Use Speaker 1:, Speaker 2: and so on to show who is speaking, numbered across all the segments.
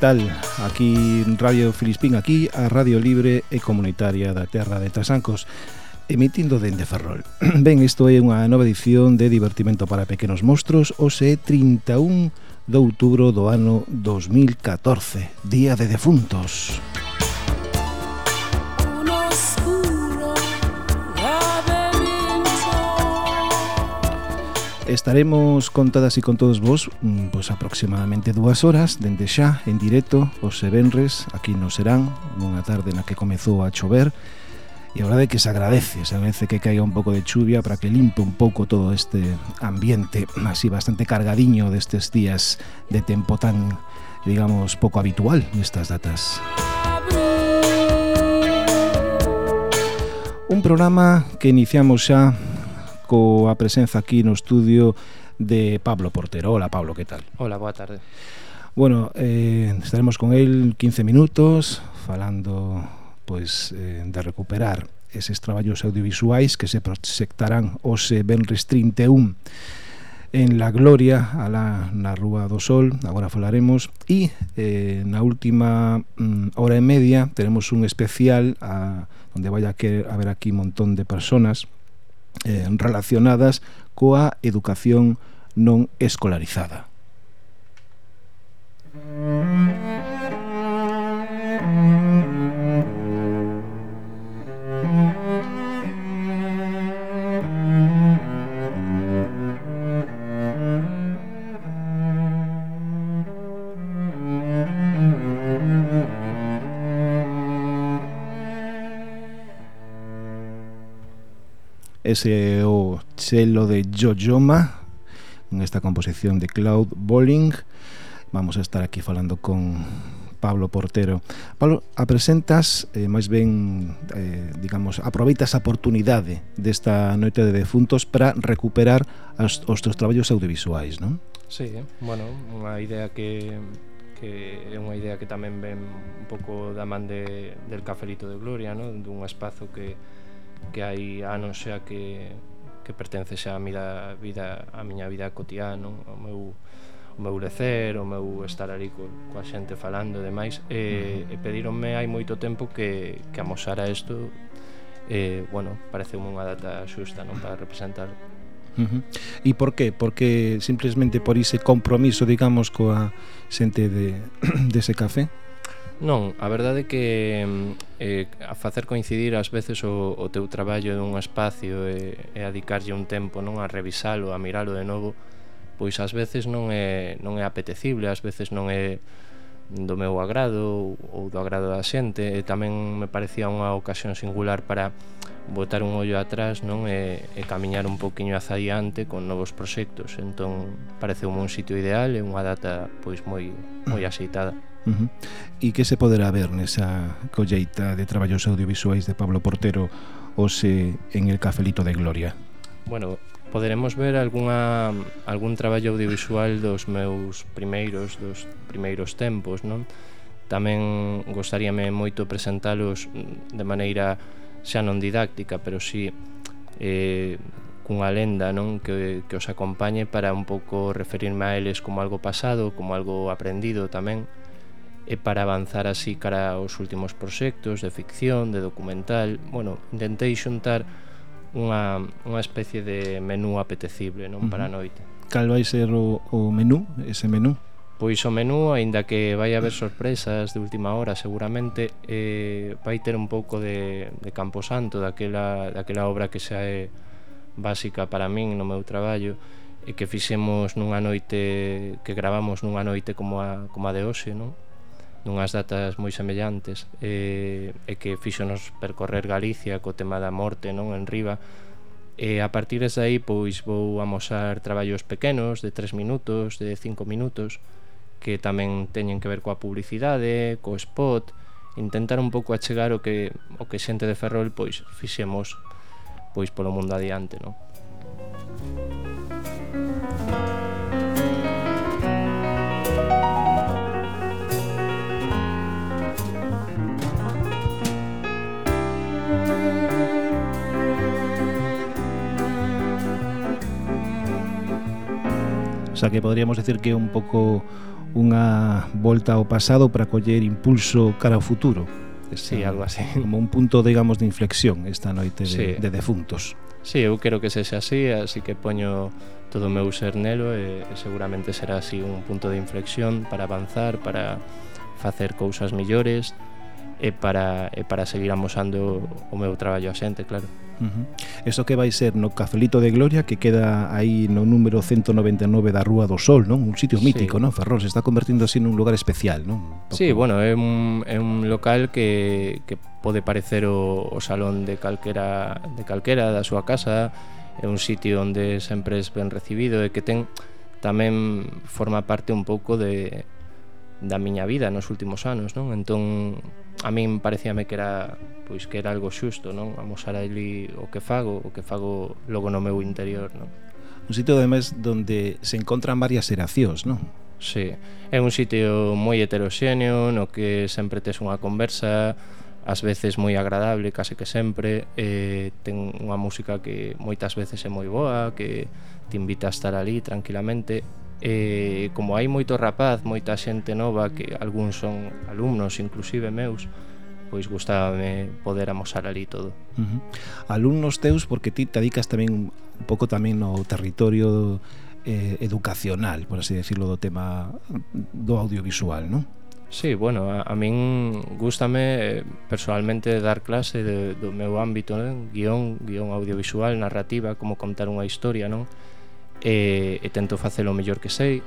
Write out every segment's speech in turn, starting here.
Speaker 1: tal? aquí Radio Filispín, aquí a Radio Libre e Comunitaria da Terra de Trasancos, emitindo dende Ferrol. Ben, isto é unha nova edición de Divertimento para Pequenos Mostros, hoxe 31 de outubro do ano 2014, Día de Defuntos. Estaremos con todas e con todos vos pois aproximadamente dúas horas dende xa en directo os Ebenres aquí no Serán nunha tarde na que comezou a chover e a verdade que se agradece se agradece que caiga un pouco de chuvia para que limpe un pouco todo este ambiente así bastante cargadiño destes días de tempo tan digamos pouco habitual nestas datas. Un programa que iniciamos xa coa presenza aquí no estudio de Pablo Portero. Hola, Pablo, que tal?
Speaker 2: Hola, boa tarde.
Speaker 1: Bueno, eh, estaremos con el 15 minutos falando pois eh, de recuperar eses traballos audiovisuais que se proxectarán hoxe Benres 31 en La Gloria, alá na Rúa do Sol, agora falaremos, e eh, na última mm, hora e media teremos un especial a, onde vai a haber aquí un montón de personas eh, relacionadas coa educación non escolarizada. Ese é o chelo de Jojoma en esta composición de Cloud Bowling. Vamos a estar aquí falando con Pablo Portero. Pablo, apresentas, eh, máis ben, eh, digamos, aproveitas a oportunidade desta noite de defuntos para recuperar as, os teus traballos audiovisuais, non?
Speaker 2: Sí, bueno, unha idea que que é unha idea que tamén ven un pouco da man de, del cafelito de Gloria, no? dun espazo que, que hai anos xa que, que pertence xa a, miña vida, a miña vida cotidiano, ao meu o meu lecer, o meu estar ali co, coa xente falando e demais e, uh -huh. e pedironme hai moito tempo que, que amosara isto e, bueno, parece unha data xusta non para representar
Speaker 1: Uh -huh. E por qué? Porque simplemente por ese compromiso, digamos, coa xente de, de ese café?
Speaker 2: Non, a verdade é que mm, eh, a facer coincidir ás veces o, o teu traballo en un espacio e, e adicarlle un tempo non a revisalo, a miralo de novo, pois ás veces non é, non é apetecible, ás veces non é do meu agrado ou do agrado da xente e tamén me parecía unha ocasión singular para botar un ollo atrás non e, e camiñar un poquinho hacia adiante con novos proxectos. Entón pareceu un sitio ideal e unha data pois moi moi mm. axeitada.
Speaker 1: Uh -huh. E que se poderá ver nesa colleita de traballos audiovisuais de Pablo Portero hoxe en el Cafelito de Gloria?
Speaker 2: Bueno, poderemos ver alguna, algún traballo audiovisual dos meus primeiros, dos primeiros tempos, non? Tamén gostaríame moito presentalos de maneira xa non didáctica, pero si sí, eh, cunha lenda non que, que os acompañe para un pouco referirme a eles como algo pasado, como algo aprendido tamén, e para avanzar así cara aos últimos proxectos de ficción, de documental, bueno, intentei xuntar unha, unha especie de menú apetecible non uh -huh. para a noite.
Speaker 1: Cal vai ser o, o menú, ese menú?
Speaker 2: Pois o menú, aínda que vai haber sorpresas de última hora seguramente, eh, vai ter un pouco de, de Camposanto, daquela, daquela obra que xa é básica para min no meu traballo, e que fixemos nunha noite que gravamos nunha noite como a, como a de hoxe, non? nunhas datas moi semellantes eh, e que fíxonos percorrer Galicia co tema da morte non en riba e a partir desa aí pois vou amosar traballos pequenos de 3 minutos, de 5 minutos que tamén teñen que ver coa publicidade, co spot intentar un pouco achegar o que o que xente de Ferrol pois fixemos pois polo mundo adiante non?
Speaker 1: xa que poderíamos decir que é un pouco unha volta ao pasado para coller impulso cara ao futuro.
Speaker 2: Esta, sí, algo así.
Speaker 1: Como un punto, digamos, de inflexión esta noite de,
Speaker 2: sí.
Speaker 1: de defuntos.
Speaker 2: Sí, eu quero que sexa así, así que poño todo o meu ser nelo e, e seguramente será así un punto de inflexión para avanzar, para facer cousas millores, e para, e para seguir amosando o meu traballo a xente, claro.
Speaker 1: Uh -huh. Eso que vai ser no Cafelito de Gloria que queda aí no número 199 da Rúa do Sol, non? Un sitio mítico, sí. non? Ferrol se está convertindo así nun lugar especial, non?
Speaker 2: Poco... Sí, bueno, é un, é un local que, que pode parecer o, o salón de calquera, de calquera da súa casa, é un sitio onde sempre es ben recibido e que ten tamén forma parte un pouco de da miña vida nos últimos anos, non? Entón a min parecíame que era pois que era algo xusto, non? Amosar ali o que fago, o que fago logo no meu interior, non?
Speaker 1: Un sitio ademais onde se encontran varias xeracións, non?
Speaker 2: Sí, é un sitio moi heteroxéneo no que sempre tes unha conversa ás veces moi agradable, case que sempre eh, ten unha música que moitas veces é moi boa que te invita a estar ali tranquilamente eh, como hai moito rapaz, moita xente nova que algúns son alumnos inclusive meus pois gustábame poder amosar ali todo.
Speaker 1: Uh -huh. Alumnos teus porque ti te dedicas tamén un pouco tamén no territorio eh, educacional, por así decirlo, do tema do audiovisual, non?
Speaker 2: Sí, bueno, a, a min gustame eh, personalmente dar clase de, do meu ámbito, non? guión, guión audiovisual, narrativa, como contar unha historia, non? Uh e, e tento facelo o mellor que sei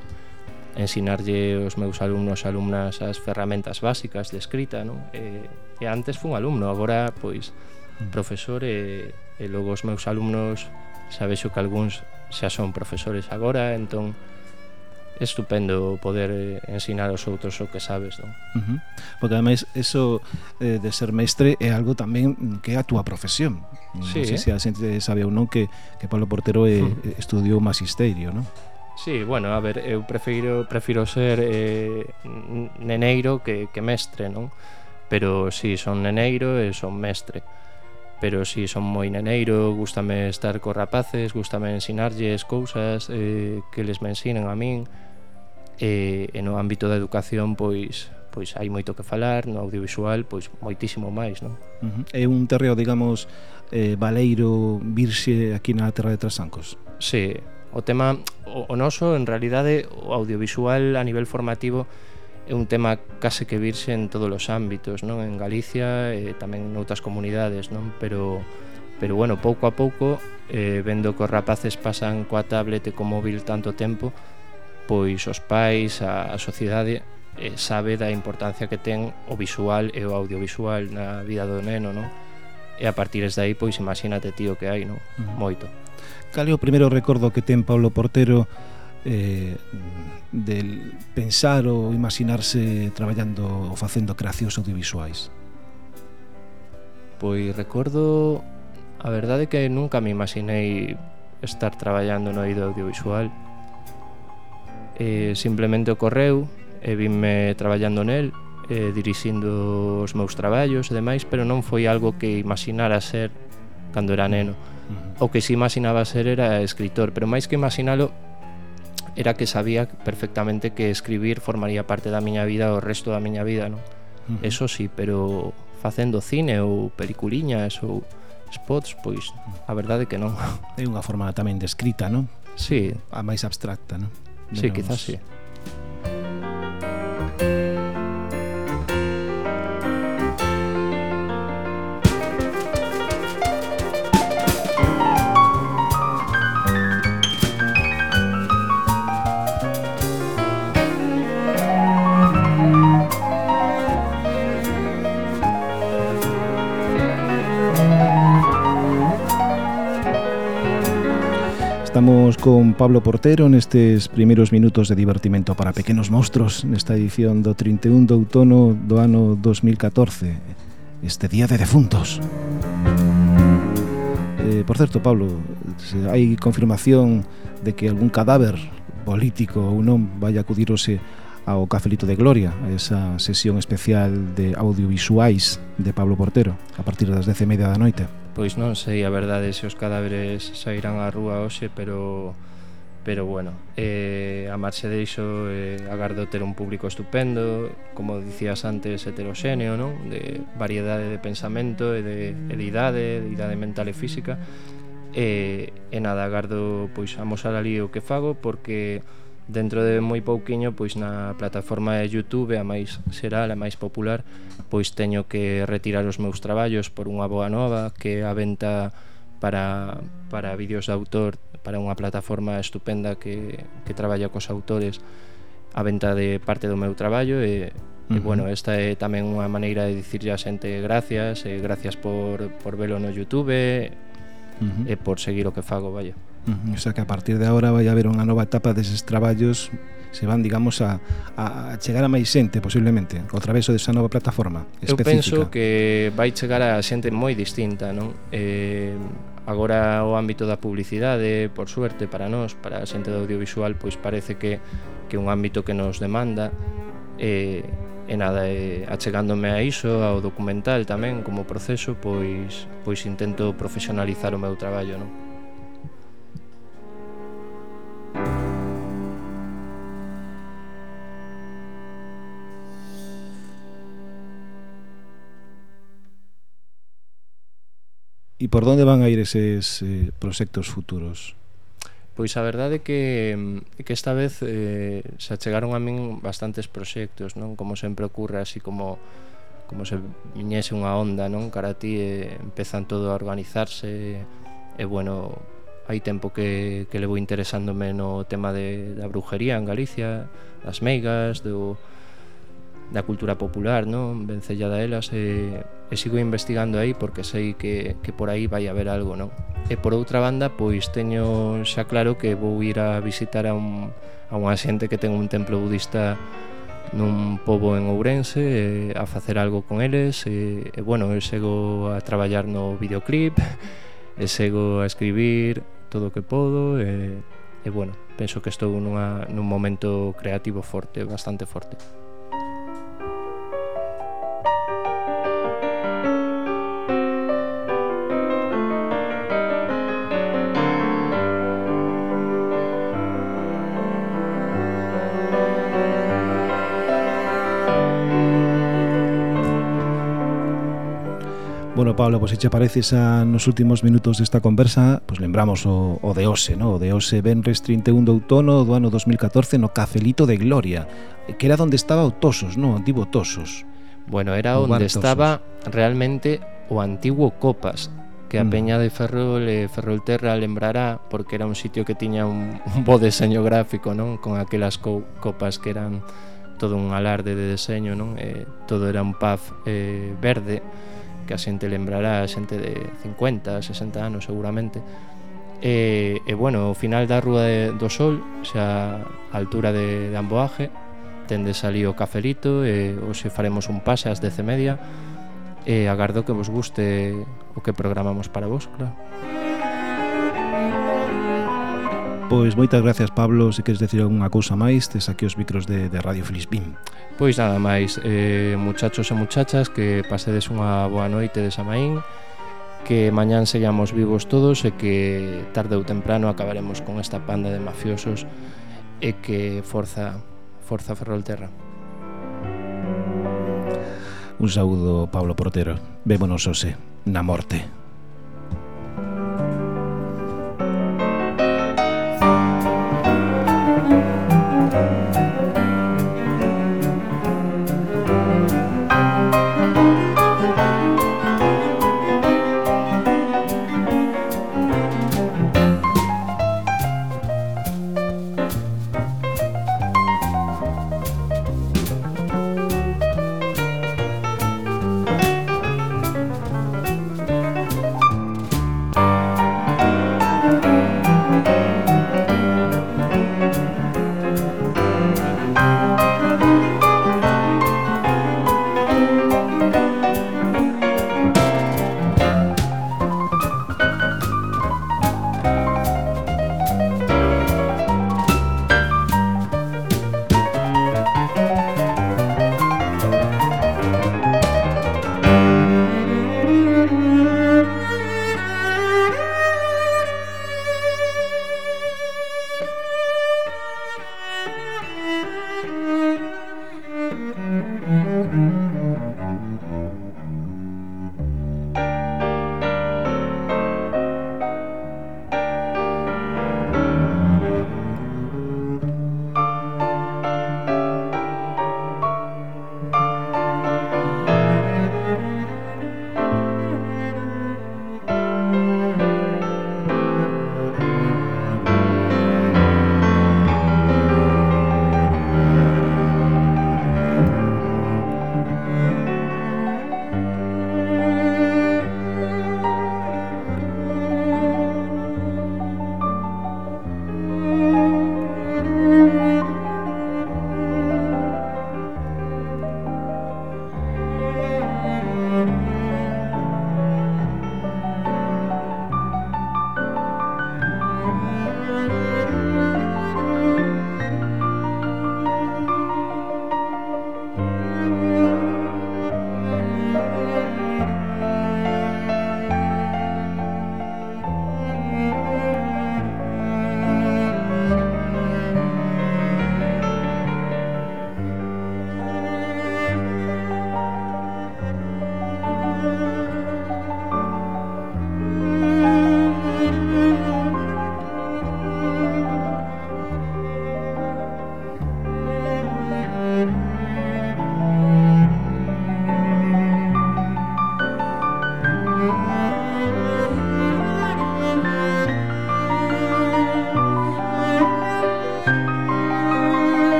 Speaker 2: ensinarlle os meus alumnos e alumnas as ferramentas básicas de escrita non? E, e antes fun alumno agora pois mm. profesor e, e logo os meus alumnos xa que algúns xa son profesores agora entón é estupendo poder eh, ensinar aos outros o que sabes, non?
Speaker 1: Uh -huh. Porque ademais eso eh, de ser mestre é algo tamén que é a túa profesión.
Speaker 2: Mm, sí,
Speaker 1: non sei se a xente sabe ou non que, que Pablo Portero é, hmm. estudiou magisterio, non?
Speaker 2: Sí, bueno, a ver, eu prefiro, prefiro ser eh, neneiro que, que mestre, non? Pero sí, son neneiro e son mestre Pero sí, son moi neneiro, gustame estar co rapaces, gustame ensinarlles cousas eh, que les me ensinan a min eh, E no ámbito da educación, pois, pois hai moito que falar, no audiovisual, pois moitísimo máis, non?
Speaker 1: Uh -huh. É un terreo, digamos, eh, Valeiro virxe aquí na Terra de Trasancos?
Speaker 2: Sí, o tema o, o noso en realidade o audiovisual a nivel formativo é un tema case que virxe en todos os ámbitos, non? En Galicia e tamén noutras comunidades, non? Pero pero bueno, pouco a pouco eh, vendo que os rapaces pasan coa tablet e co móvil tanto tempo pois os pais, a, a sociedade eh, sabe da importancia que ten o visual e o audiovisual na vida do neno, non? e a partir de aí pois imagínate tío que hai, non? Uh -huh. Moito.
Speaker 1: Cal é o primeiro recordo que ten Pablo Portero eh, del pensar ou imaginarse traballando ou facendo creacións audiovisuais?
Speaker 2: Pois recordo a verdade que nunca me imaginei estar traballando no eido audiovisual eh, simplemente ocorreu e vinme traballando nel eh, dirixindo os meus traballos e demais, pero non foi algo que imaginara ser cando era neno. O que si imaginaba ser era escritor, pero máis que imaginalo era que sabía perfectamente que escribir formaría parte da miña vida o resto da miña vida, non? Uh -huh. Eso sí, pero facendo cine ou peliculiñas ou spots, pois a verdade que non.
Speaker 1: É unha forma tamén de escrita, non?
Speaker 2: Sí.
Speaker 1: A máis abstracta, non?
Speaker 2: Sí, quizás sí.
Speaker 1: con Pablo Portero nestes primeiros minutos de divertimento para pequenos monstruos nesta edición do 31 de outono do ano 2014 este día de defuntos. Eh, Por certo, Pablo, hai confirmación de que algún cadáver político ou non vai acudirose ao Cafelito de Gloria a esa sesión especial de audiovisuais de Pablo Portero a partir das 10 e media da noite.
Speaker 2: Pois non sei a verdade se os cadáveres sairán á rúa hoxe, pero pero bueno, eh, a marxe deixo eh, agardo ter un público estupendo, como dicías antes, heteroxéneo, non? De variedade de pensamento e de, e de idade, de idade mental e física. E, eh, e nada, agardo pois amosar ali o que fago porque dentro de moi pouquiño pois na plataforma de Youtube a máis será a máis popular pois teño que retirar os meus traballos por unha boa nova que a venta para, para vídeos de autor para unha plataforma estupenda que, que traballa cos autores a venta de parte do meu traballo e, uh -huh. e bueno, esta é tamén unha maneira de dicirlle a xente gracias e gracias por, por velo no Youtube uh -huh. e por seguir o que fago, vaya.
Speaker 1: Uh -huh. O sea que a partir de agora vai haber unha nova etapa deses traballos se van, digamos, a, a chegar a máis xente, posiblemente, ao traveso desa nova plataforma específica.
Speaker 2: Eu penso que vai chegar a xente moi distinta, non? Eh, agora o ámbito da publicidade, por suerte, para nós, para a xente do audiovisual, pois parece que que un ámbito que nos demanda eh, e nada, eh, achegándome a iso, ao documental tamén como proceso, pois pois intento profesionalizar o meu traballo, non?
Speaker 1: E por onde van a ir eses eh, proxectos futuros?
Speaker 2: Pois a verdade é que, que esta vez eh, se achegaron a min bastantes proxectos, non? Como sempre ocurre, así como como se viñese unha onda, non? Cara a ti eh, empezan todo a organizarse e, eh, bueno, hai tempo que, que levo interesándome no tema de, da brujería en Galicia, das meigas, do, da cultura popular, non? Vencellada elas e, e sigo investigando aí porque sei que, que por aí vai haber algo, non? E por outra banda, pois teño xa claro que vou ir a visitar a un, a unha xente que ten un templo budista nun pobo en Ourense e, a facer algo con eles e, e bueno, eu sego a traballar no videoclip e sego a escribir todo o que podo e, e bueno, penso que estou nunha, nun momento creativo forte, bastante forte.
Speaker 1: Bueno, Pablo, pois pues, se che parece a nos últimos minutos desta conversa, pois pues, lembramos o, o de Ose, no? o de Ose Benres 31 de outono do ano 2014 no Cafelito de Gloria, que era onde estaba o Tosos, no? antigo Tosos.
Speaker 2: Bueno, era onde estaba realmente o antigo Copas, que a mm. Peña de Ferrol eh, e Ferrolterra lembrará porque era un sitio que tiña un, un bo deseño gráfico, non? Con aquelas co copas que eran todo un alarde de deseño, non? Eh, todo era un pub eh, verde que a xente lembrará a xente de 50, 60 anos seguramente. E, eh, e bueno, o final da Rúa de, do Sol, xa a altura de, de Amboaje, tendes ali o cafelito e hoxe faremos un pase ás 10 e media e agardo que vos guste o que programamos para vos, claro.
Speaker 1: Pois moitas gracias Pablo, se queres decir algunha cousa máis, tes aquí os micros de, de Radio Filispín.
Speaker 2: Pois nada máis, eh, muchachos e muchachas, que pasedes unha boa noite de Samaín, que mañán sellamos vivos todos e que tarde ou temprano acabaremos con esta panda de mafiosos e que forza Forza Ferrolterra.
Speaker 1: Un saúdo Pablo Portero. Vémonos hoxe na morte.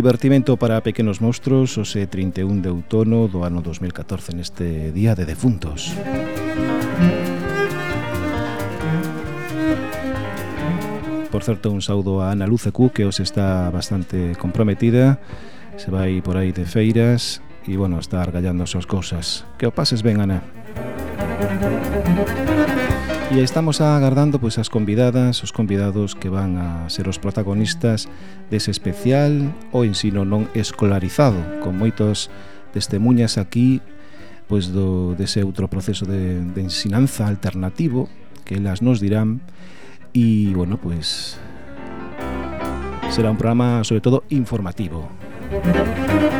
Speaker 1: Divertimento para pequenos monstruos o se 31 de outono do ano 2014 neste Día de Defuntos. Por certo, un saúdo a Ana Lucecu, que os está bastante comprometida. Se vai por aí de feiras E, bueno, está argallando as súas cousas. Que o pases ben, Ana. E estamos agardando pois as convidadas, os convidados que van a ser os protagonistas dese especial o ensino non escolarizado, con moitos testemunhas aquí pois do dese outro proceso de, de ensinanza alternativo que elas nos dirán e, bueno, pois será un programa sobre todo informativo. Música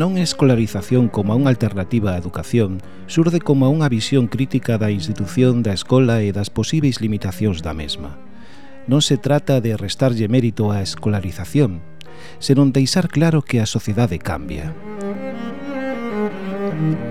Speaker 1: non escolarización como unha alternativa á educación surde como unha visión crítica da institución da escola e das posíveis limitacións da mesma. Non se trata de restarlle mérito á escolarización, senón deixar claro que a sociedade cambia. Música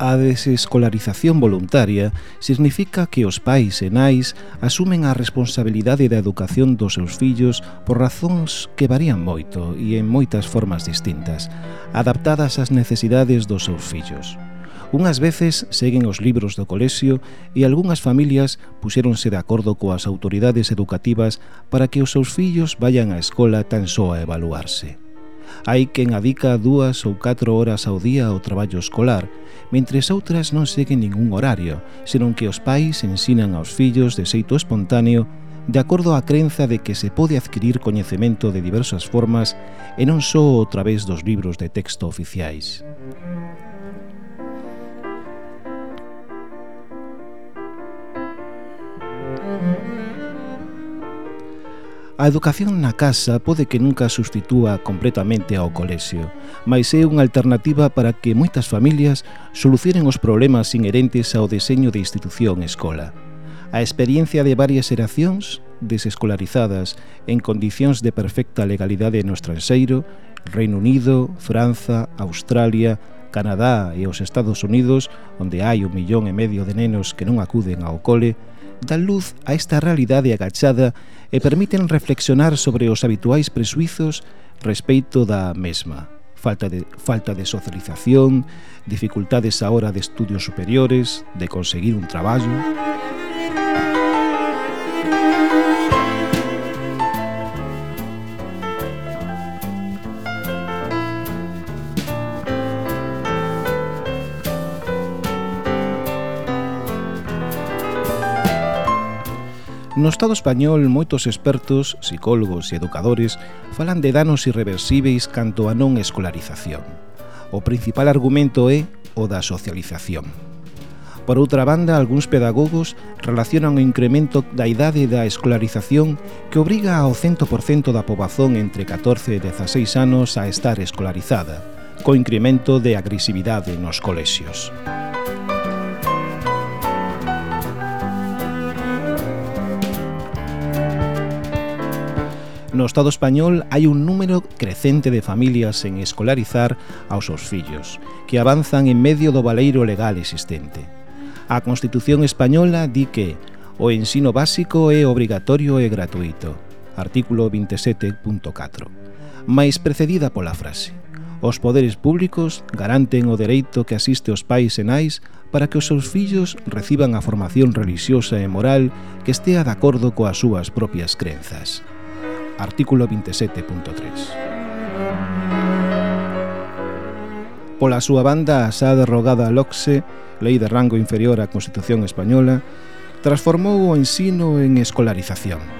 Speaker 1: A desescolarización voluntaria significa que os pais e nais asumen a responsabilidade da educación dos seus fillos por razóns que varían moito e en moitas formas distintas, adaptadas ás necesidades dos seus fillos. Unhas veces seguen os libros do colexio e algunhas familias puxéronse de acordo coas autoridades educativas para que os seus fillos vayan á escola tan só a evaluarse. Hai quen adica dúas ou catro horas ao día ao traballo escolar, mentres outras non seguen ningún horario, senón que os pais ensinan aos fillos de xeito espontáneo de acordo á crenza de que se pode adquirir coñecemento de diversas formas e non só a través dos libros de texto oficiais. A educación na casa pode que nunca substitúa completamente ao colexio, mas é unha alternativa para que moitas familias solucionen os problemas inherentes ao deseño de institución-escola. A experiencia de varias xeracións desescolarizadas en condicións de perfecta legalidade no estranxeiro, Reino Unido, Franza, Australia, Canadá e os Estados Unidos, onde hai un millón e medio de nenos que non acuden ao cole, dan luz a esta realidade agachada e permiten reflexionar sobre os habituais presuizos respeito da mesma. Falta de, falta de socialización, dificultades á hora de estudios superiores, de conseguir un traballo... No Estado español, moitos expertos, psicólogos e educadores falan de danos irreversibles canto a non escolarización. O principal argumento é o da socialización. Por outra banda, algúns pedagogos relacionan o incremento da idade da escolarización que obriga ao 100% da pobazón entre 14 e 16 anos a estar escolarizada, co incremento de agresividade nos colexios. Música No Estado español hai un número crecente de familias en escolarizar aos seus fillos, que avanzan en medio do baleiro legal existente. A Constitución española di que o ensino básico é obrigatorio e gratuito, artículo 27.4, máis precedida pola frase Os poderes públicos garanten o dereito que asiste os pais e nais para que os seus fillos reciban a formación religiosa e moral que estea de acordo coas súas propias crenzas artículo 27.3. Pola súa banda, a xa rogada a LOCSE, Lei de Rango Inferior á Constitución Española, transformou o ensino en escolarización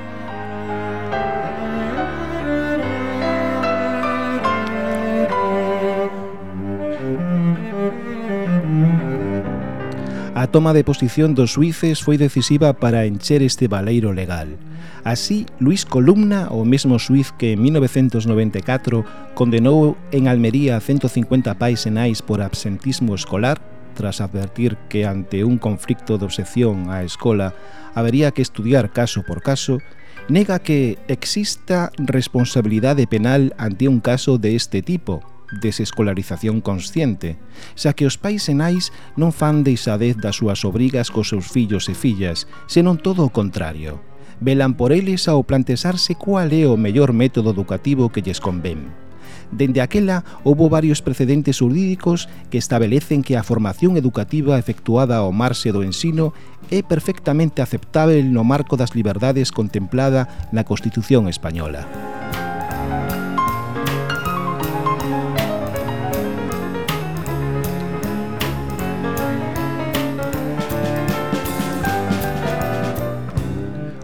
Speaker 1: A toma de posición dos suíces foi decisiva para encher este baleiro legal. Así, Luis Columna, o mesmo suiz que en 1994 condenou en Almería 150 pais enais por absentismo escolar, tras advertir que ante un conflicto de obsesión á escola habería que estudiar caso por caso, nega que exista responsabilidade penal ante un caso de este tipo, desescolarización consciente, xa que os pais e nais non fan deixadez das súas obrigas cos seus fillos e fillas, senón todo o contrario. Velan por eles ao plantexarse cual é o mellor método educativo que lles convén. Dende aquela, houbo varios precedentes jurídicos que establecen que a formación educativa efectuada ao marxe do ensino é perfectamente aceptável no marco das liberdades contemplada na Constitución Española.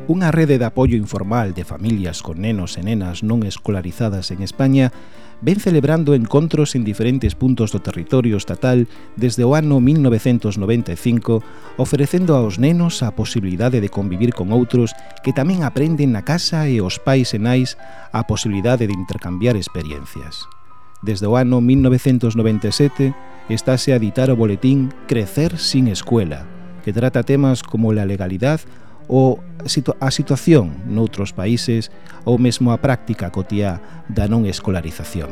Speaker 1: unha rede de apoio informal de familias con nenos e nenas non escolarizadas en España ven celebrando encontros en diferentes puntos do territorio estatal desde o ano 1995, ofrecendo aos nenos a posibilidade de convivir con outros que tamén aprenden na casa e os pais e nais a posibilidade de intercambiar experiencias. Desde o ano 1997 estáse a editar o boletín Crecer sin escuela, que trata temas como la legalidade ou a situación noutros países ou mesmo a práctica cotiá da non escolarización.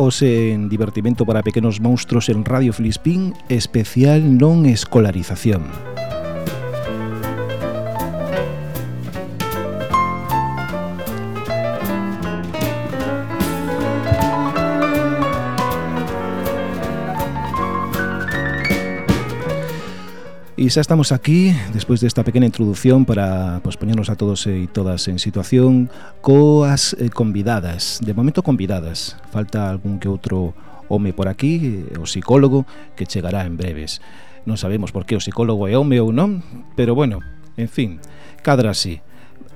Speaker 1: Ose en Divertimento para Pequenos monstruos en Radio Filispín, especial non escolarización. Pois xa estamos aquí, despois desta pequena introducción para pues, poñernos a todos e todas en situación coas eh, convidadas, de momento convidadas. Falta algún que outro home por aquí, o psicólogo, que chegará en breves. Non sabemos por que o psicólogo é home ou non, pero bueno, en fin, cadra así.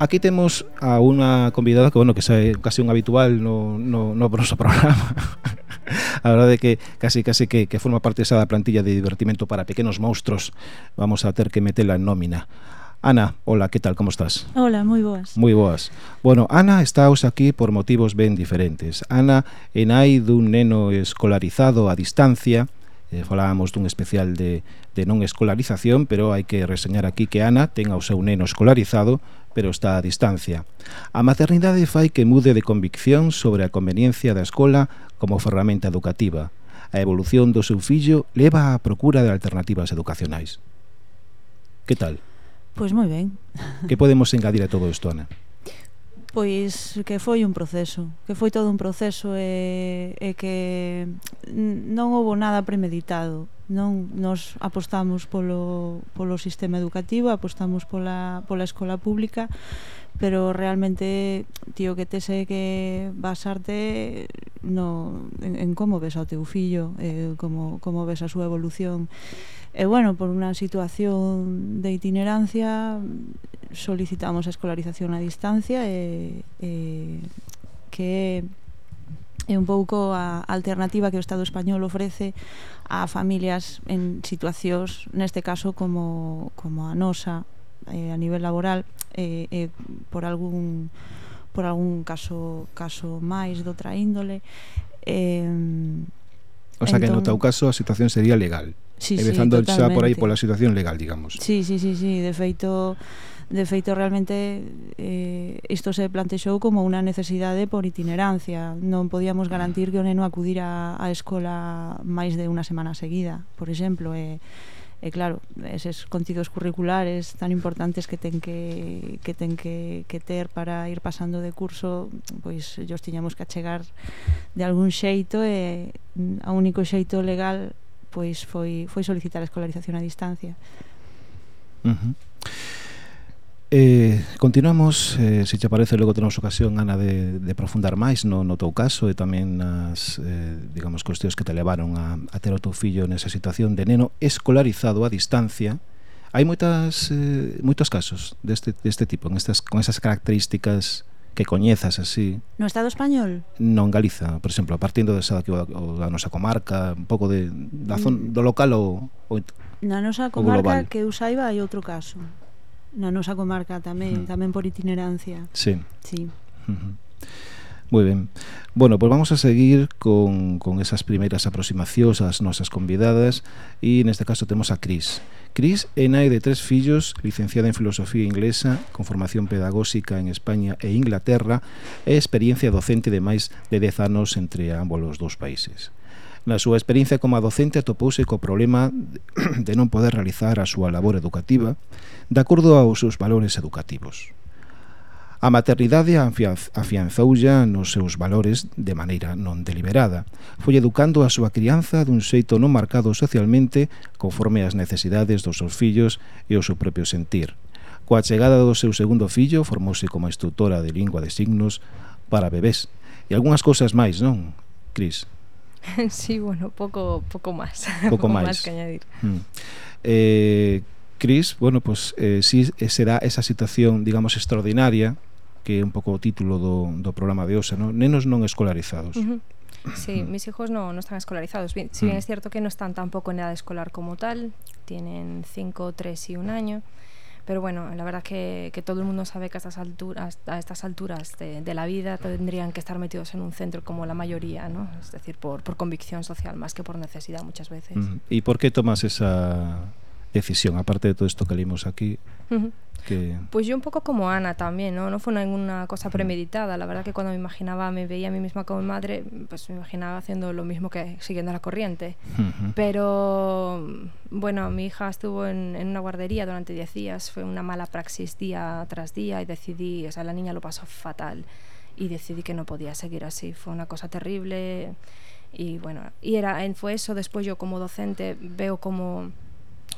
Speaker 1: Aquí temos a unha convidada que, bueno, que xa é casi un habitual no, no, no noso programa a verdade é que casi casi que, que forma parte esa da plantilla de divertimento para pequenos monstruos vamos a ter que metela en nómina Ana, hola, que tal, como estás?
Speaker 3: Hola, moi boas.
Speaker 1: Moi boas. Bueno, Ana está hoxe aquí por motivos ben diferentes. Ana en hai dun neno escolarizado a distancia, eh, falábamos dun especial de, de non escolarización, pero hai que reseñar aquí que Ana ten ao seu neno escolarizado, pero está a distancia. A maternidade fai que mude de convicción sobre a conveniencia da escola como ferramenta educativa. A evolución do seu fillo leva á procura de alternativas educacionais. Que tal?
Speaker 3: Pois moi ben.
Speaker 1: Que podemos engadir a todo isto, Ana?
Speaker 3: pois que foi un proceso, que foi todo un proceso e, e que non houbo nada premeditado. Non nos apostamos polo, polo sistema educativo, apostamos pola, pola escola pública, pero realmente tío que tese que basarte no, en, en como ves ao teu fillo, eh, como, como ves a súa evolución E, bueno, por unha situación de itinerancia solicitamos a escolarización a distancia e, e que é un pouco a alternativa que o Estado español ofrece a familias en situacións, neste caso, como, como a nosa, eh, a nivel laboral, eh, eh, por algún por algún caso caso máis doutra índole. Eh,
Speaker 1: o sea entón, que no teu entón caso a situación sería legal
Speaker 3: sí,
Speaker 1: empezando
Speaker 3: sí,
Speaker 1: xa por aí pola situación legal, digamos.
Speaker 3: Sí, sí, sí, sí, de feito de feito realmente eh, isto se plantexou como unha necesidade por itinerancia non podíamos garantir que o neno acudira á escola máis de unha semana seguida por exemplo e eh, e claro, eses contidos curriculares tan importantes que ten que, que ten que, que ter para ir pasando de curso, pois ellos tiñamos que achegar de algún xeito e mm, o único xeito legal pois foi foi solicitar a escolarización a distancia.
Speaker 1: Uh -huh. Eh, continuamos, eh, se che parece, logo tenemos ocasión, Ana, de, de profundar máis no, no teu caso e tamén nas, eh, digamos, cuestións que te levaron a, a ter o teu fillo nesa situación de neno escolarizado a distancia. Hai moitas, eh, moitos casos deste, deste tipo, en estas, con esas características que coñezas así.
Speaker 3: No Estado español?
Speaker 1: Non Galiza, por exemplo, partindo desa que o, da nosa comarca, un pouco de da zona mm. do local ou o,
Speaker 3: na nosa comarca que eu saiba hai outro caso. Na nosa comarca tamén, mm. tamén por itinerancia.
Speaker 1: Sí.
Speaker 3: Sí.
Speaker 1: Uh -huh. Moi ben. Bueno, pois pues vamos a seguir con, con esas primeiras aproximacións ás nosas convidadas e neste caso temos a Cris. Cris é nai de tres fillos, licenciada en Filosofía Inglesa, con formación pedagóxica en España e Inglaterra e experiencia docente de máis de 10 anos entre ambos os dous países. Na súa experiencia como docente atopouse co problema de non poder realizar a súa labor educativa de acordo aos seus valores educativos. A maternidade afianzoulla nos seus valores de maneira non deliberada. Foi educando a súa crianza dun xeito non marcado socialmente conforme ás necesidades dos seus fillos e o seu propio sentir. Coa chegada do seu segundo fillo formouse como instructora de lingua de signos para bebés. E algunhas cousas máis, non, Cris?
Speaker 4: Sí, bueno, pouco, pouco máis.
Speaker 1: Pouco, máis.
Speaker 4: que añadir.
Speaker 1: Mm. Eh, Cris, bueno, pues eh, sí eh, será esa situación, digamos, extraordinaria que é un pouco o título do, do programa de OSA, ¿no? nenos non escolarizados. Uh
Speaker 4: -huh. Sí, mis hijos no, no están escolarizados. Bien, si bien es cierto que no están tampoco en edad escolar como tal, tienen 5, 3 y 1 año. Pero bueno, la verdad que, que, todo el mundo sabe que a estas alturas, a estas alturas de, de, la vida tendrían que estar metidos en un centro como la mayoría, ¿no? Es decir, por, por convicción social más que por necesidad muchas veces.
Speaker 1: ¿Y por qué tomas esa, decisión, aparte de todo esto que leímos aquí? Uh -huh. que...
Speaker 4: Pues yo un poco como Ana también, ¿no? No fue ninguna cosa premeditada. La verdad que cuando me imaginaba, me veía a mí misma como madre, pues me imaginaba haciendo lo mismo que siguiendo la corriente. Uh -huh. Pero bueno, mi hija estuvo en, en, una guardería durante 10 días, fue una mala praxis día tras día y decidí, o sea, la niña lo pasó fatal y decidí que no podía seguir así. Fue una cosa terrible y bueno, y era, fue eso. Después yo como docente veo como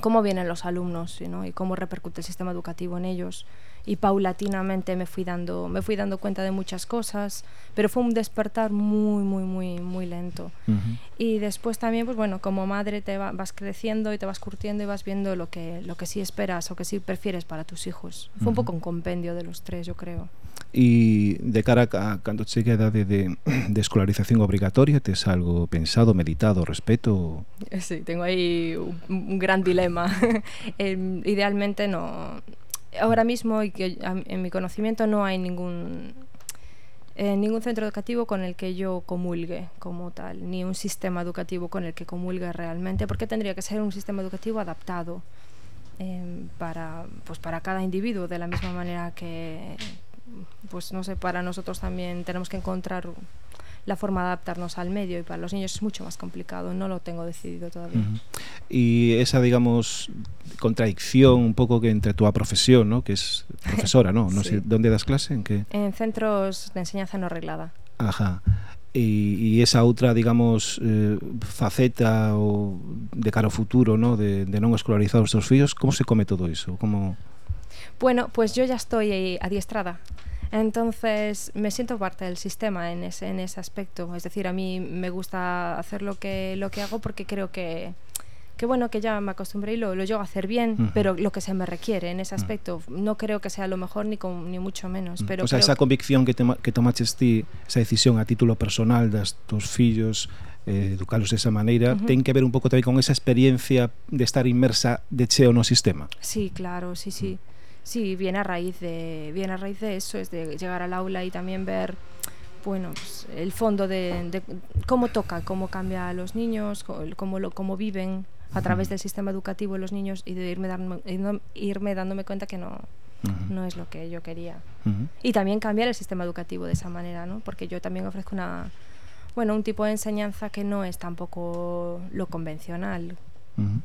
Speaker 4: cómo vienen los alumnos ¿no? y cómo repercute el sistema educativo en ellos y paulatinamente me fui dando me fui dando cuenta de muchas cosas pero fue un despertar muy muy muy muy lento uh -huh. y después también pues bueno como madre te va, vas creciendo y te vas curtiendo y vas viendo lo que lo que sí esperas o que sí prefieres para tus hijos fue uh -huh. un poco un compendio de los tres yo creo
Speaker 1: y de cara a cando chegue a edade de, de escolarización obrigatoria tes algo pensado, meditado, respeto?
Speaker 4: Sí, tengo aí un, un gran dilema eh, idealmente no ahora mismo y que en mi conocimiento no hay ningún eh, ningún centro educativo con el que yo comulgue como tal, ni un sistema educativo con el que comulgue realmente, porque tendría que ser un sistema educativo adaptado eh, para, pues para cada individuo, de la misma manera que, pues no sé, para nosotros también tenemos que encontrar la forma de adaptarnos al medio y para los niños es mucho más complicado, no lo tengo decidido todavía. Uh -huh.
Speaker 1: Y esa, digamos, contradicción un poco que entre tu profesión, ¿no? que es profesora, ¿no? no sí. sé, ¿Dónde das clase? ¿En qué?
Speaker 4: En centros de enseñanza no reglada.
Speaker 1: Ajá. Y, y, esa outra, digamos, eh, faceta o de cara ao futuro, ¿no? de, de non escolarizar os teus fillos, como se come todo iso? Como...
Speaker 4: Bueno, pues yo ya estoy adiestrada. Entonces me siento parte del sistema en ese, en ese aspecto. Es decir, a mí me gusta hacer lo que, lo que hago porque creo que, que bueno, que ya me acostumbré y lo, lo llego a hacer bien, uh -huh. pero lo que se me requiere en ese aspecto, uh -huh. no creo que sea lo mejor ni, con, ni mucho menos. Uh -huh. Pero
Speaker 1: o sea, esa convicción que, te, que tomaches ti, esa decisión a título personal das tus fillos, eh, educarlos desa maneira, uh -huh. ten que ver un pouco tamén con esa experiencia de estar inmersa de cheo no sistema.
Speaker 4: Sí, claro, sí, sí. Uh -huh. Sí, viene a raíz de viene a raíz de eso, es de llegar al aula y también ver bueno, pues, el fondo de, de, cómo toca, cómo cambia a los niños, cómo, lo, cómo viven a través del sistema educativo los niños y de irme, darme, irme dándome cuenta que no, uh -huh. no es lo que yo quería. Uh -huh. Y también cambiar el sistema educativo de esa manera, ¿no? Porque yo también ofrezco una, bueno, un tipo de enseñanza que no es tampoco lo convencional.
Speaker 1: Uh -huh.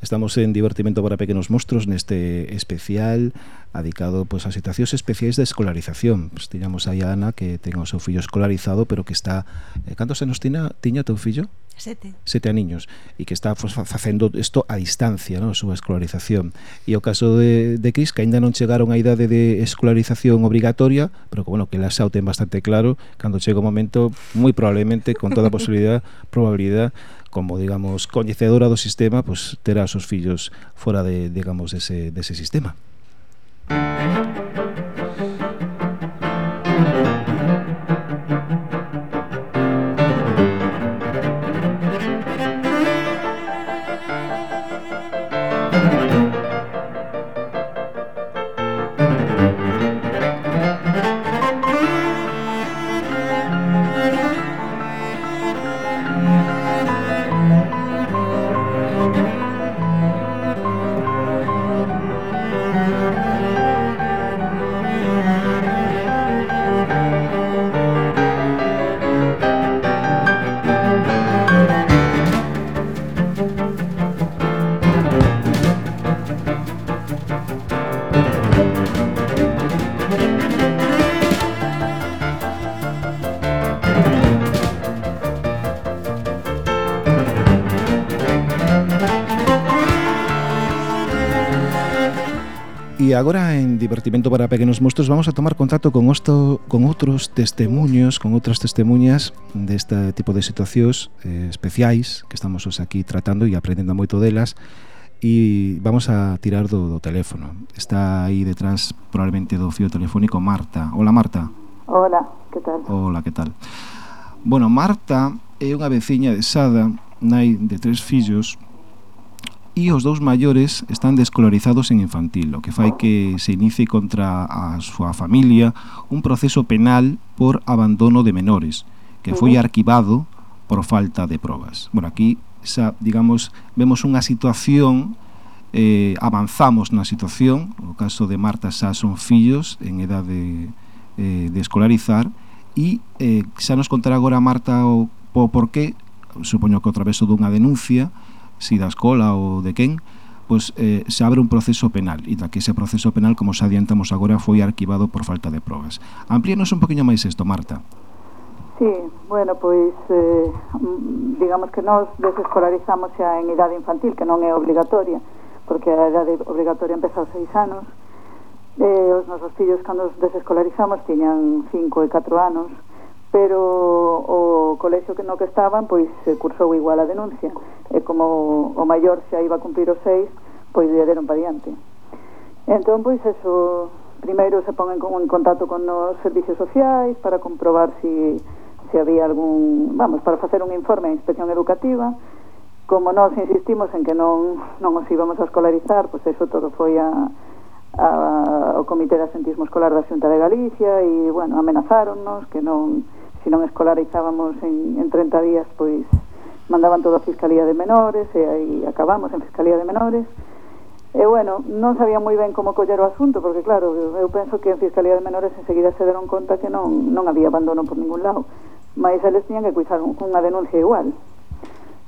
Speaker 1: Estamos en Divertimento para Pequenos Monstruos neste especial adicado pois, pues, a situacións especiais de escolarización. Pois, pues, tiñamos aí a Ana que ten o seu fillo escolarizado, pero que está... Eh, cantos anos tiña, tiña teu fillo?
Speaker 3: Sete.
Speaker 1: Sete aniños. E que está pues, facendo isto a distancia, no? a súa escolarización. E o caso de, de Cris, que aínda non chegaron á idade de escolarización obrigatoria, pero que, bueno, que la xa o ten bastante claro, cando chega o momento, moi probablemente, con toda a posibilidad, probabilidad, como digamos coñecedora do sistema, pois fillos terá os seus fillos fora de, digamos, dese, dese sistema. Música Divertimento para Pequenos Monstros vamos a tomar contacto con, osto, con outros testemunhos, con outras testemunhas deste tipo de situacións eh, especiais que estamos os aquí tratando e aprendendo moito delas e vamos a tirar do, do teléfono. Está aí detrás probablemente do fio telefónico Marta. Hola Marta.
Speaker 5: Hola, que tal?
Speaker 1: Hola, que tal? Bueno, Marta é unha veciña de Sada, nai de tres fillos, e os dous maiores están descolorizados en infantil, o que fai que se inicie contra a súa familia un proceso penal por abandono de menores, que foi arquivado por falta de probas. Bueno, aquí xa, digamos, vemos unha situación eh, avanzamos na situación, o caso de Marta xa son fillos en edade eh, de escolarizar e eh, xa nos contará agora Marta o, o porqué, supoño que o traveso dunha denuncia, si da escola ou de quen, pois eh, se abre un proceso penal e da que ese proceso penal, como xa adiantamos agora, foi arquivado por falta de probas. Amplíanos un poquinho máis isto, Marta.
Speaker 5: Sí, bueno, pois eh, digamos que nós desescolarizamos xa en idade infantil, que non é obligatoria, porque a idade obligatoria empeza aos seis anos. Eh, os nosos fillos, cando os desescolarizamos, tiñan cinco e catro anos, pero o colexo que no que estaban pois eh, cursou igual a denuncia. E como o maior xa iba a cumplir os seis pois lle deron para diante. Entón pois eso primeiro se ponen en contacto con os servicios sociais para comprobar si, si había algún vamos, para facer un informe a inspección educativa. Como nós insistimos en que non, non os íbamos a escolarizar pois eso todo foi a, a, ao Comité de Asentismo Escolar da Xunta de Galicia e, bueno, amenazáronnos que non se non escolarizábamos en, en 30 días, pois mandaban todo a Fiscalía de Menores e aí acabamos en Fiscalía de Menores. E bueno, non sabía moi ben como coller o asunto, porque claro, eu penso que en Fiscalía de Menores enseguida se deron conta que non, non había abandono por ningún lado, mas eles tiñan que cuizar unha denuncia igual.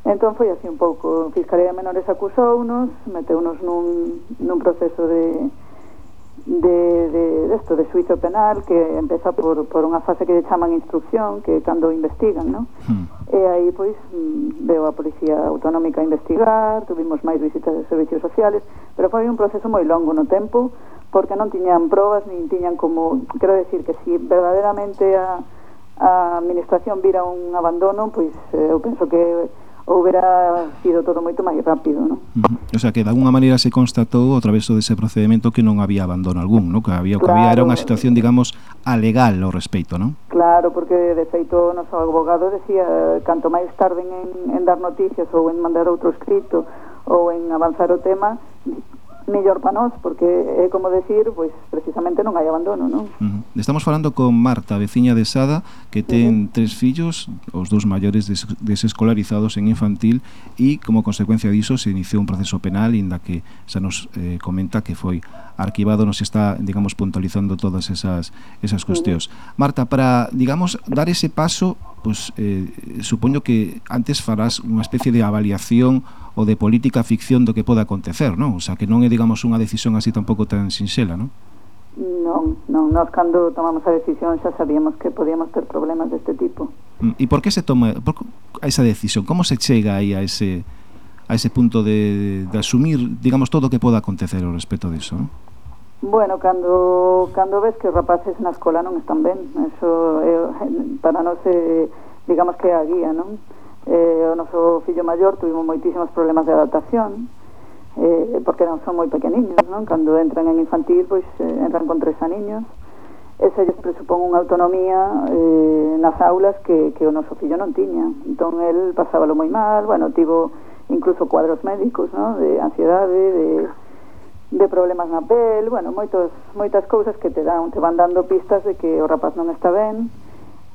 Speaker 5: Entón foi así un pouco, Fiscalía de Menores acusounos, meteunos nun, nun proceso de, de, de, de esto, de suizo penal que empeza por, por unha fase que chaman instrucción que cando investigan ¿no? Hmm. Eh, e aí pois mm, veo a policía autonómica a investigar tuvimos máis visitas de servicios sociales pero foi un proceso moi longo no tempo porque non tiñan probas nin tiñan como quero decir que si verdadeiramente a, a administración vira un abandono pois eu eh, penso que houbera sido todo moito máis rápido, non?
Speaker 1: Uh -huh. O sea, que de alguna maneira se constatou a través dese procedimento que non había abandono algún, non? Que había, claro. que había era unha situación, digamos, alegal ao respecto, non?
Speaker 5: Claro, porque de feito o noso abogado decía canto máis tarden en, en dar noticias ou en mandar outro escrito ou en avanzar o tema, mellor para nós, porque é como decir, pois precisamente non hai abandono, non?
Speaker 1: Uh -huh. Estamos falando con Marta, veciña de Sada, que ten tres fillos, os dous maiores des desescolarizados en infantil e como consecuencia diso se iniciou un proceso penal inda que xa nos eh, comenta que foi arquivado, nos está, digamos, puntualizando todas esas esas cuestións. Marta, para, digamos, dar ese paso, pues, eh, supoño que antes farás unha especie de avaliación ou de política ficción do que pode acontecer, non? O sea, que non é, digamos, unha decisión así tampouco tan sinxela, non?
Speaker 5: Non, non, nós cando tomamos a decisión xa sabíamos que podíamos ter problemas deste tipo.
Speaker 1: Mm, e por que se toma por, a esa decisión? Como se chega aí a ese a ese punto de, de asumir, digamos, todo o que poda acontecer ao respecto disso, non?
Speaker 5: Bueno, cando, cando ves que os rapaces na escola non están ben, eso é, para nós é, digamos que é a guía, non? Eh, o noso fillo maior tuvimos moitísimos problemas de adaptación, eh, porque non son moi pequeniños, non? Cando entran en infantil, pois eh, entran con tres aniños, e se lles presupón unha autonomía eh, nas aulas que, que o noso fillo non tiña. Entón, el pasábalo moi mal, bueno, tivo incluso cuadros médicos, non? De ansiedade, de de problemas na pel, bueno, moitos, moitas cousas que te dan, te van dando pistas de que o rapaz non está ben,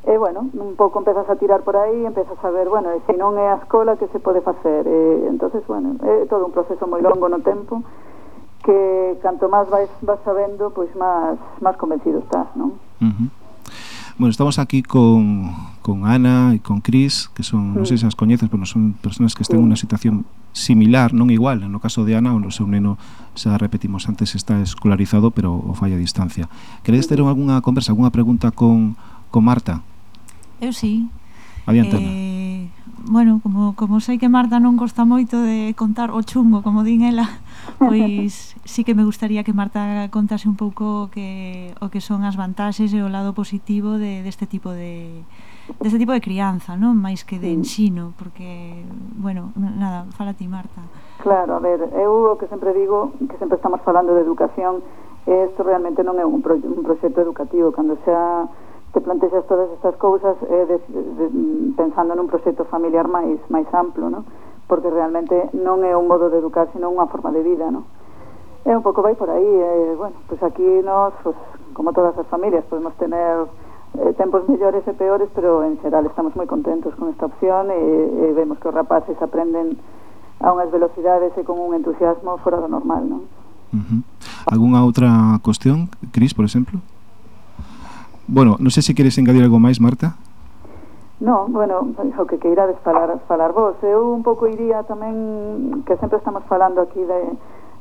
Speaker 5: E, bueno, un pouco empezas a tirar por aí, empezas a ver, bueno, e se non é a escola, que se pode facer? E, entonces bueno, é todo un proceso moi longo no tempo, que canto máis vais, vas sabendo, pois máis, máis convencido estás, non?
Speaker 1: Uh -huh. Bueno, estamos aquí con, con Ana e con Cris, que son, sí. non sei se as coñeces, pero son personas que están sí. en unha situación similar, non igual, no caso de Ana, o seu neno, xa repetimos antes, está escolarizado, pero o falla a distancia. Queredes ter algunha conversa, algunha pregunta con, con Marta?
Speaker 3: Eu sí.
Speaker 1: Había. Eh,
Speaker 3: bueno, como, como sei que Marta non gosta moito de contar o chungo, como din ela, pois sí que me gustaría que Marta contase un pouco que o que son as vantaxes e o lado positivo de deste de tipo de deste tipo de crianza, non máis que de ensino, porque bueno, nada, fala ti Marta.
Speaker 5: Claro, a ver, eu o que sempre digo, que sempre estamos falando de educación, isto realmente non é un, pro, un proxecto educativo, cando xa te plantexas todas estas cousas eh, de, de, pensando nun proxecto familiar máis máis amplo, non? Porque realmente non é un modo de educar, sino unha forma de vida, non? É un pouco vai por aí, eh, bueno, pois pues aquí nós, pues, como todas as familias, podemos tener eh, tempos mellores e peores, pero en xeral estamos moi contentos con esta opción e, e vemos que os rapaces aprenden a unhas velocidades e con un entusiasmo fora do normal, non?
Speaker 1: Uh -huh. Alguna outra cuestión, Cris, por exemplo? Bueno, non sei se queres engadir algo máis, Marta.
Speaker 5: No, bueno, o que queirades falar, falar vos. Eu un pouco iría tamén, que sempre estamos falando aquí de,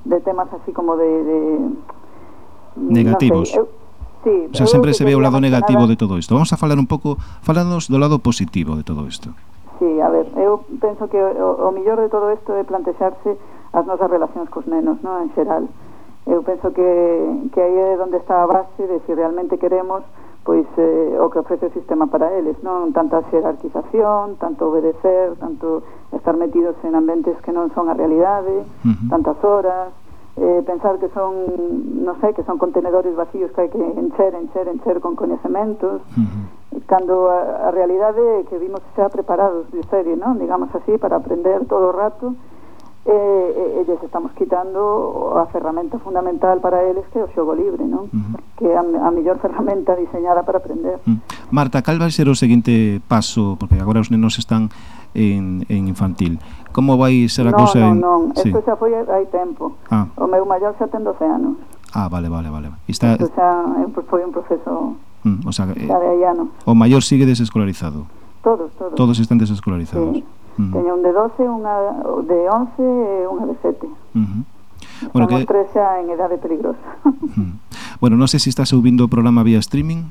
Speaker 5: de temas así como de... de
Speaker 1: Negativos. No sei, eu,
Speaker 5: sí,
Speaker 1: o sea, sempre se ve o lado negativo nada... de todo isto. Vamos a falar un pouco, falarnos do lado positivo de todo isto.
Speaker 5: Sí, a ver, eu penso que o, o millor de todo isto é plantexarse as nosas relacións cos nenos, no? En xeral. Eu penso que, que aí é onde está a base de se si realmente queremos pois eh, o que ofrece o sistema para eles, non? Tanta xerarquización, tanto obedecer, tanto estar metidos en ambientes que non son a realidade, uh -huh. tantas horas, eh, pensar que son, non sei, que son contenedores vacíos que hai que encher, encher, encher con coñecementos, uh -huh. cando a, a realidade é que vimos xa preparados de serie, non? Digamos así, para aprender todo o rato, e, e, e lles estamos quitando a ferramenta fundamental para eles que é o xogo libre, non? Uh -huh. Que é a, a mellor ferramenta diseñada para aprender. Uh -huh.
Speaker 1: Marta, cal vai ser o seguinte paso? Porque agora os nenos están en, en infantil. Como vai ser a
Speaker 5: no,
Speaker 1: cousa?
Speaker 5: Non, non, en... isto sí. xa foi hai tempo. Ah. O meu maior xa ten 12 anos.
Speaker 1: Ah, vale, vale, vale. Está...
Speaker 5: Isto xa foi un proceso
Speaker 1: mm, o, sea,
Speaker 5: eh, xa de anos.
Speaker 1: o maior sigue desescolarizado.
Speaker 5: Todos, todos.
Speaker 1: Todos están desescolarizados. Sí.
Speaker 5: -huh. Teño un de 12, unha de 11 e unha de 7. Uh -huh. Bueno, que... tres xa en edade peligrosa. uh -huh.
Speaker 1: Bueno, non sei sé si se estás subindo o programa vía streaming.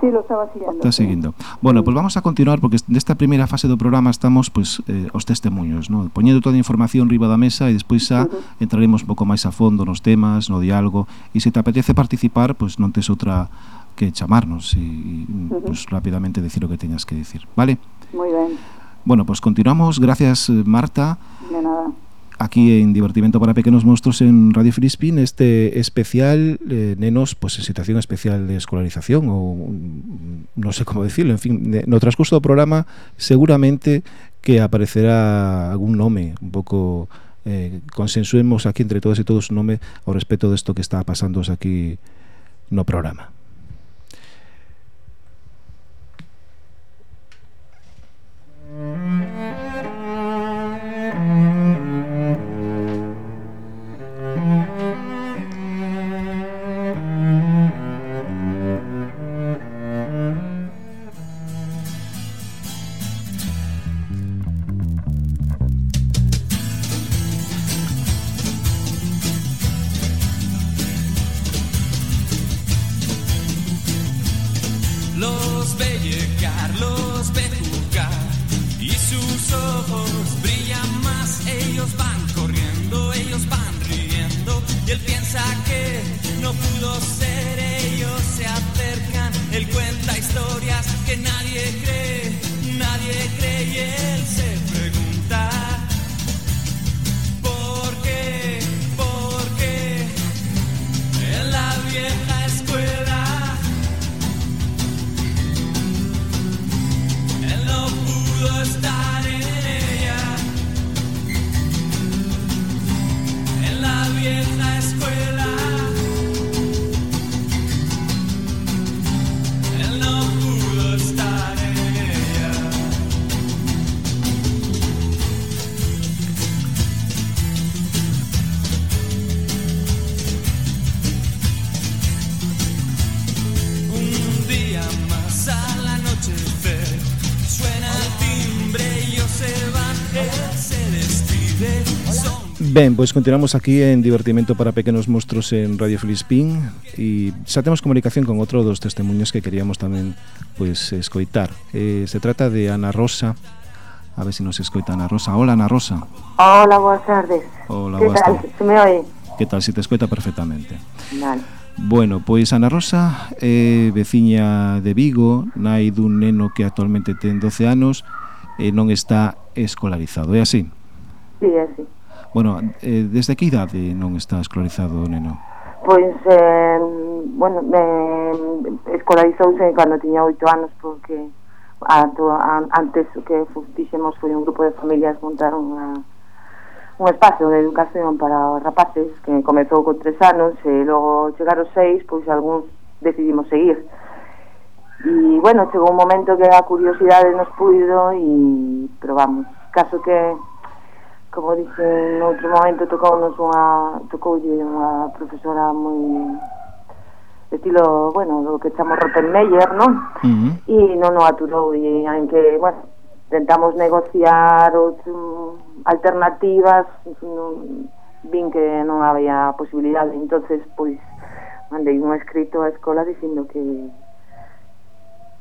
Speaker 5: Sí, lo estaba siguiendo.
Speaker 1: Está seguindo. Sí. Bueno, sí. pues vamos a continuar porque nesta primeira fase do programa estamos pues eh, os testemunhos, ¿no? Poñendo toda a información riba da mesa e despois xa uh -huh. entraremos un pouco máis a fondo nos temas, no diálogo e se te apetece participar, pues non tes outra que chamarnos e, uh -huh. pues, rapidamente decir o que teñas que decir, vale?
Speaker 5: Moi ben.
Speaker 1: Bueno, pues continuamos. Gracias, Marta.
Speaker 5: De nada
Speaker 1: aquí en Divertimento para Pequenos Monstruos en Radio Filispín este especial eh, nenos pues en situación especial de escolarización ou non sei como decirlo, en fin, no transcurso do programa seguramente que aparecerá algún nome un pouco eh, consensuemos aquí entre todas e todos un nome ao respecto desto que está pasando aquí no programa. Ben, pois continuamos aquí en Divertimento para Pequenos Monstruos en Radio Filispín e xa temos comunicación con outro dos testemunhos que queríamos tamén pois escoitar. Eh, se trata de Ana Rosa, a ver se si nos escoita Ana Rosa. Hola, Ana Rosa.
Speaker 6: Hola, boas tardes.
Speaker 1: Hola,
Speaker 6: boas
Speaker 1: tardes.
Speaker 6: Que tal? Me oi?
Speaker 1: Que tal? Se si te escoita perfectamente.
Speaker 6: Vale.
Speaker 1: Bueno, pois Ana Rosa é eh, veciña de Vigo, nai dun neno que actualmente ten 12 anos e non está escolarizado, é así?
Speaker 6: Sí, é así.
Speaker 1: Bueno, eh, desde que idade non está escolarizado o neno?
Speaker 6: Pois, eh, bueno, eh, escolarizouse cando tiña oito anos porque a, a, antes o que fixemos foi un grupo de familias montaron unha un espacio de educación para os rapaces que comezou con tres anos e logo chegaron seis, pois algúns decidimos seguir e bueno, chegou un momento que a curiosidade nos puido e probamos caso que como dixen noutro momento, tocounos unha, tocoulle unha profesora moi estilo, bueno, do que chamo Rottenmeier, non? Uh -huh. E non o aturou, e en que, mhm. bueno, tentamos negociar outro, alternativas, non, vin que non había posibilidade, entonces pois, mandei un escrito á escola dicindo que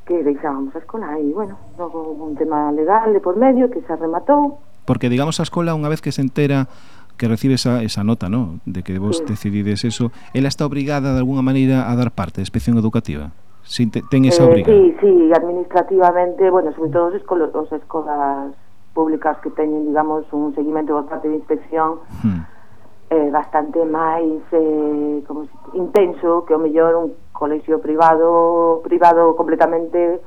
Speaker 6: que deixábamos a escola e, bueno, logo un tema legal de por medio que se rematou
Speaker 1: Porque, digamos, a escola, unha vez que se entera que recibe esa, esa nota, ¿no? de que vos sí. decidides eso, ela está obrigada de alguna maneira a dar parte, inspección educativa. Si te, ten esa
Speaker 6: eh, obriga. Eh, sí, sí, administrativamente, bueno, sobre todo os escolas, os escolas públicas que teñen, digamos, un seguimento por parte de inspección hmm. eh, bastante máis eh, como se, intenso que o mellor un colegio privado privado completamente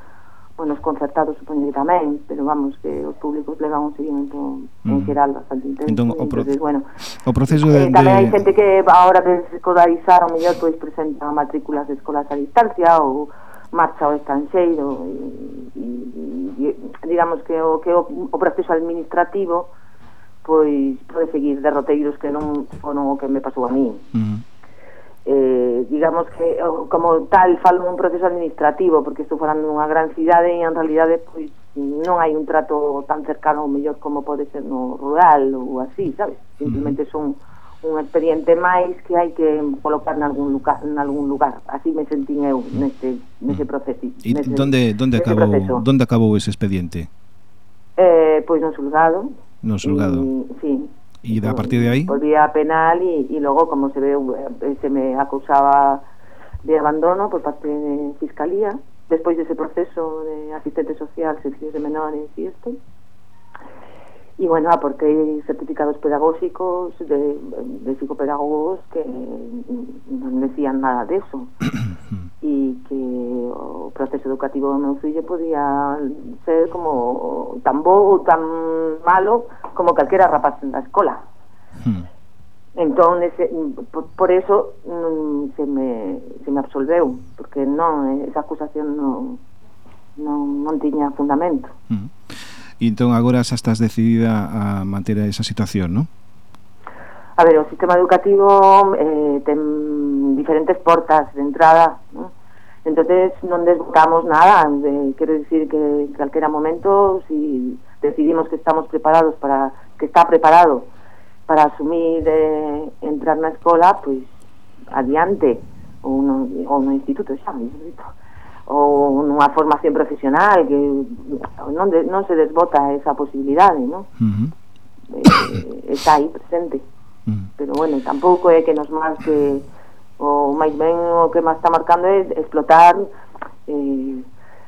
Speaker 6: o nos concertados supoño que tamén, pero vamos, que os públicos levan un seguimento uh -huh. en mm. xeral bastante intenso.
Speaker 1: Entón, o, pro...
Speaker 6: entonces, bueno,
Speaker 1: o proceso de...
Speaker 6: Eh, tamén de... hai xente que ahora que de escolarizar o mellor pois presenta matrículas de escolas a distancia ou marcha ao estranxeiro e, e, e, digamos que o que o, o proceso administrativo pois pode seguir derroteiros que non foron o que me pasou a mí. Uh -huh eh, digamos que eh, como tal falo un proceso administrativo porque estou falando dunha gran cidade e en realidade pois non hai un trato tan cercano ou mellor como pode ser no rural ou así, sabes? Simplemente son un expediente máis que hai que colocar nalgún lugar, en algún lugar. Así me sentín eu neste nese proceso.
Speaker 1: E onde donde donde acabou proceso. donde acabou ese expediente?
Speaker 6: Eh, pois no xulgado.
Speaker 1: No xulgado.
Speaker 6: Sí,
Speaker 1: E a partir de aí?
Speaker 6: Volvía a penal e, e logo, como se ve, eh, se me acusaba de abandono por parte de Fiscalía, despois dese proceso de asistente social, servicios de menores e isto. E, bueno, aportei certificados pedagógicos de, de psicopedagogos que non decían nada de eso. e que o proceso educativo meu fillo podía ser como tan bo ou tan malo como calquera rapaz na escola. Hmm. Entón, ese, eh, por, por eso non se me, se me absolveu, porque non, eh, esa acusación non, non, non tiña fundamento. Hmm.
Speaker 1: E entón agora xa estás decidida a manter esa situación, non?
Speaker 6: A ver, o sistema educativo eh, ten diferentes portas de entrada, non? Entonces non desbotamos nada, de, quero dicir que en calquera momento si decidimos que estamos preparados para que está preparado para asumir eh, entrar na escola, pois adiante ou no, ou no instituto, xa, ou nunha formación profesional que non, de, non se desbota esa posibilidade, non? Uh -huh. eh, está aí presente. Uh -huh. Pero bueno, tampouco é que nos marque o máis ben o que máis está marcando é explotar eh,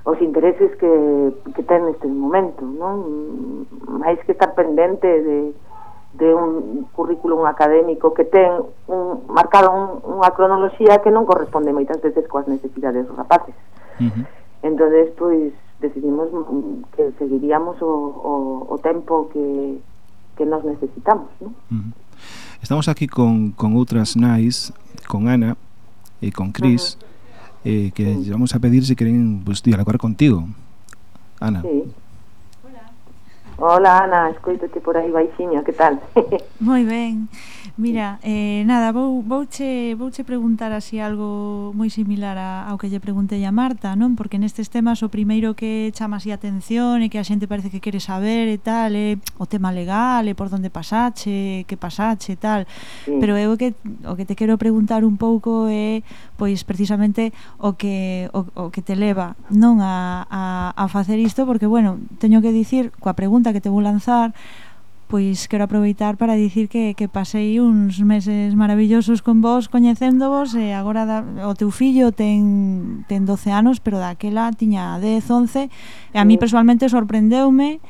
Speaker 6: os intereses que, que ten neste momento, non? Máis que estar pendente de, de un currículum académico que ten un, marcado un, unha cronoloxía que non corresponde moitas veces coas necesidades dos rapaces. Uh -huh. entonces pois, decidimos que seguiríamos o, o, o tempo que, que nos necesitamos, non? Uh -huh.
Speaker 1: Estamos aquí con, con outras nais, con Ana e con Cris, uh -huh eh, que sí. vamos a pedir si queren pues, dialogar contigo. Ana. Sí.
Speaker 6: Hola. Hola, Ana, escoito por aí baixiño, que tal?
Speaker 3: Moi ben. Mira, eh, nada, vou, vouche, vouche preguntar así algo moi similar a, ao que lle preguntei a Marta, non? Porque nestes temas o primeiro que chama así a atención e que a xente parece que quere saber e tal, é o tema legal, e por donde pasache, que pasache e tal. Mm. Pero eu que o que te quero preguntar un pouco é pois precisamente o que o, o que te leva non a, a, a facer isto porque bueno, teño que dicir coa pregunta que te vou lanzar pois quero aproveitar para dicir que, que pasei uns meses maravillosos con vos, coñecéndovos, e agora da, o teu fillo ten, ten 12 anos, pero daquela tiña 10, 11, e a mí personalmente sorprendeume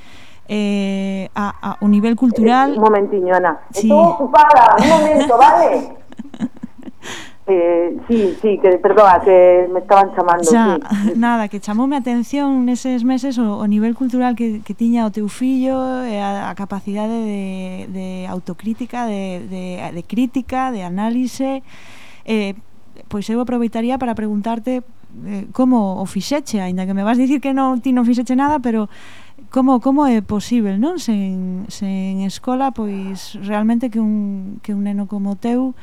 Speaker 3: eh, a, a, o nivel cultural...
Speaker 6: Un momentiño, Ana, sí. estou ocupada, un momento, vale? Eh, sí, sí, que perdona, que me estaban chamando
Speaker 3: Xa,
Speaker 6: sí.
Speaker 3: nada, que chamoume a atención neses meses o, o nivel cultural que, que tiña o teu fillo e a, a capacidade de, de autocrítica de, de, de crítica, de análise eh, pois eu aproveitaría para preguntarte eh, como o fixeche, aínda que me vas dicir que non, ti non fixeche nada, pero como como é posible, non? Sen, sen escola, pois realmente que un, que un neno como teu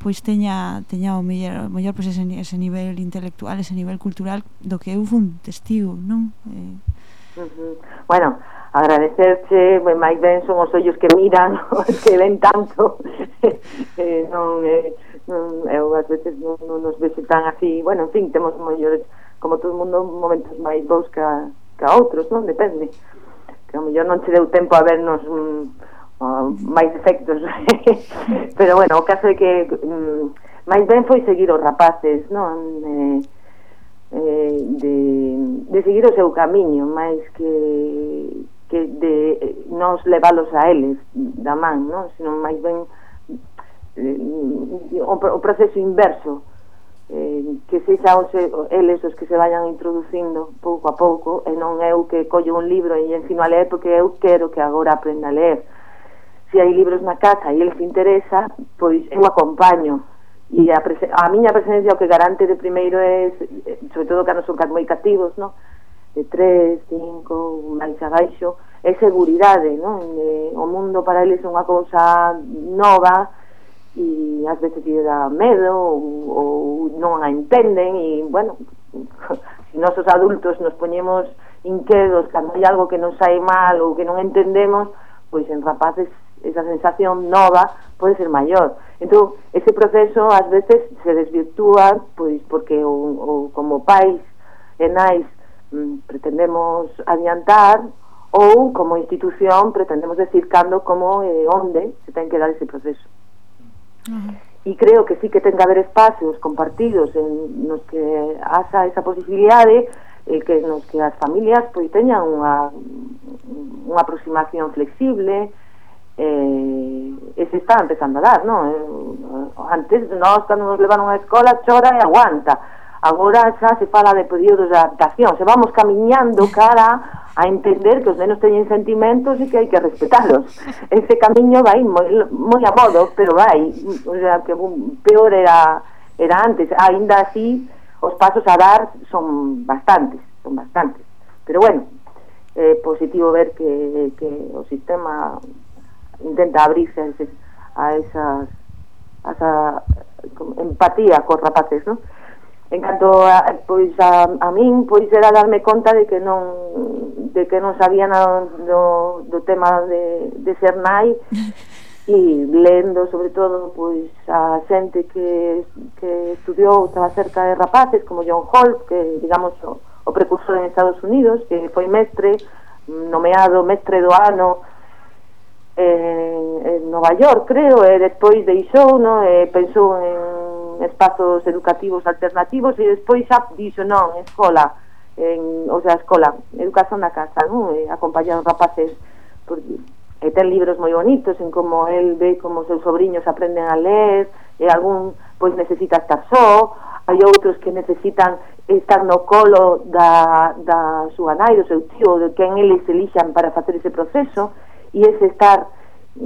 Speaker 3: pois teña teña o mellor, o mellor pois ese, ese nivel intelectual, ese nivel cultural do que eu fun testigo, non? Eh...
Speaker 6: Uh -huh. Bueno, agradecerche, moi máis ben son os ollos que miran, os que ven tanto. eh, non, eh, non, eu ás veces non, non nos vexo tan así, bueno, en fin, temos mellores, como todo mundo, momentos máis bons que, a, que a outros, non? Depende. Que o mellor non che deu tempo a vernos mm, uh, máis efectos. Pero bueno, o caso é que um, máis ben foi seguir os rapaces non? Eh, eh, de, de seguir o seu camiño máis que que de nos leválos a eles da man, non? sino máis ben eh, o, o proceso inverso eh, que sexan os, eles os que se vayan introducindo pouco a pouco e non eu que collo un libro e ensino a ler porque eu quero que agora aprenda a ler se hai libros na casa e eles interesa, pois eu acompaño. E a, a miña presencia o que garante de primeiro é, eh, sobre todo cando son moi cativos, no? de 3, 5, máis abaixo, é seguridade, non? E, eh, o mundo para eles é unha cousa nova e ás veces lle dá medo ou, ou non a entenden e, bueno, se nosos adultos nos poñemos inquedos cando hai algo que nos sai mal ou que non entendemos, pois en rapaces esa sensación nova pode ser maior. Entón, ese proceso ás veces se desvirtúa pois porque o, o como pais e nais mm, pretendemos adiantar ou como institución pretendemos decir cando, como e eh, onde se ten que dar ese proceso. Uh -huh. E creo que sí que ten que haber espacios compartidos en nos que haxa esa posibilidade e eh, que nos que as familias pois teñan unha unha aproximación flexible, eh, e se está empezando a dar, non? Eh, antes nós cando nos levaron a escola chora e aguanta. Agora xa se fala de períodos de adaptación. Se vamos camiñando cara a entender que os nenos teñen sentimentos e que hai que respetalos. Ese camiño vai moi, moi a modo pero vai. O sea, que peor era era antes. Ainda así os pasos a dar son bastantes son bastantes. Pero bueno eh, positivo ver que, que o sistema intenta abrirse a, ese, a esas a esa empatía cos rapaces, non? En canto a, pois a, a min, pois era darme conta de que non de que non sabía nada do, do tema de, de ser nai e lendo sobre todo pois a xente que, que estudiou estaba cerca de rapaces como John Holt, que digamos o, o precursor en Estados Unidos, que foi mestre nomeado mestre do ano eh, en Nova York, creo, e despois deixou, no, e pensou en espazos educativos alternativos e despois xa dixo, non, escola, en, o sea, escola, educación na casa, non? E acompañar os rapaces por, e ten libros moi bonitos en como el ve como seus sobrinhos aprenden a ler, e algún pois necesita estar só, hai outros que necesitan estar no colo da, da súa nai, do seu tío, de quen eles elixan para facer ese proceso, y ese estar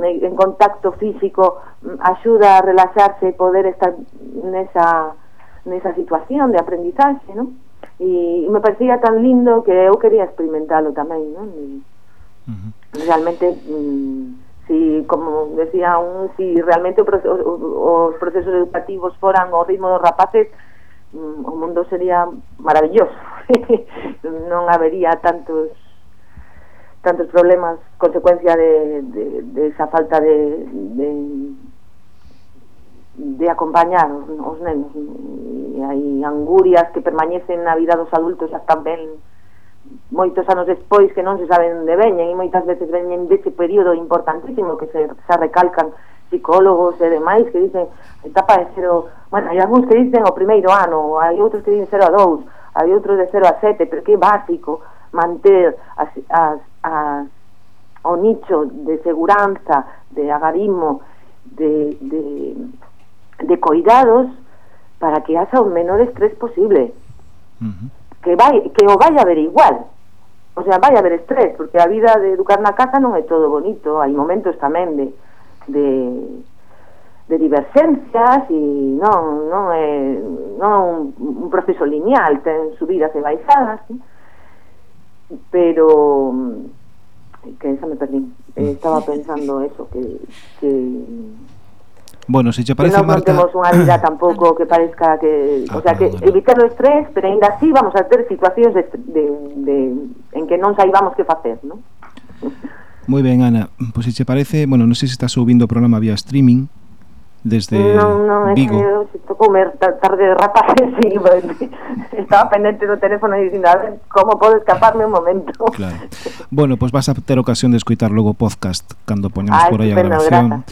Speaker 6: eh, en contacto físico mm, ayuda a relaxarse y poder estar en esa, nesa situación de aprendizaxe, ¿no? E, e me parecía tan lindo que eu quería experimentalo tamén, ¿no? E, uh -huh. Realmente, mm, si, como decía un, si realmente o, o, os procesos educativos foran o ritmo dos rapaces, mm, o mundo sería maravilloso. non habería tantos tantos problemas consecuencia de, de, de esa falta de, de de acompañar os, os nenos. E hai angurias que permanecen na vida dos adultos hasta ben moitos anos despois que non se saben de veñen e moitas veces veñen dese período importantísimo que se, se recalcan psicólogos e demais que dicen etapa de cero bueno, hai algúns que dicen o primeiro ano hai outros que dicen 0 a 2 hai outros de 0 a 7 pero que é básico manter as, as a, ao nicho de seguranza, de agarismo, de, de, de coidados para que haxa o menor estrés posible. Uh -huh. Que vai que o vai a haber igual. O sea, vai haber estrés, porque a vida de educar na casa non é todo bonito, hai momentos tamén de de de diversencias e non non é non un, un proceso lineal, ten subidas e baixadas, ¿sí? Pero mm, que esa me perdí. Eh, estaba pensando eso, que, que
Speaker 1: Bueno, se che parece,
Speaker 6: que non
Speaker 1: Marta...
Speaker 6: unha vida tampouco que parezca que... Ah, o sea, que no, no. evitar o estrés, pero ainda así vamos a ter situacións de, de, de, en que non saibamos que facer, non?
Speaker 1: Moi ben, Ana. Pois se che parece... Bueno, non sei se estás ouvindo o programa vía streaming, desde
Speaker 6: non, non, Vigo. Non, comer tarde de rapaces e estaba pendente do teléfono dicindo a ver como podo escaparme un momento.
Speaker 1: Claro. Bueno, pois pues vas a ter ocasión de escutar logo podcast cando poñamos ah, por aí a grabación.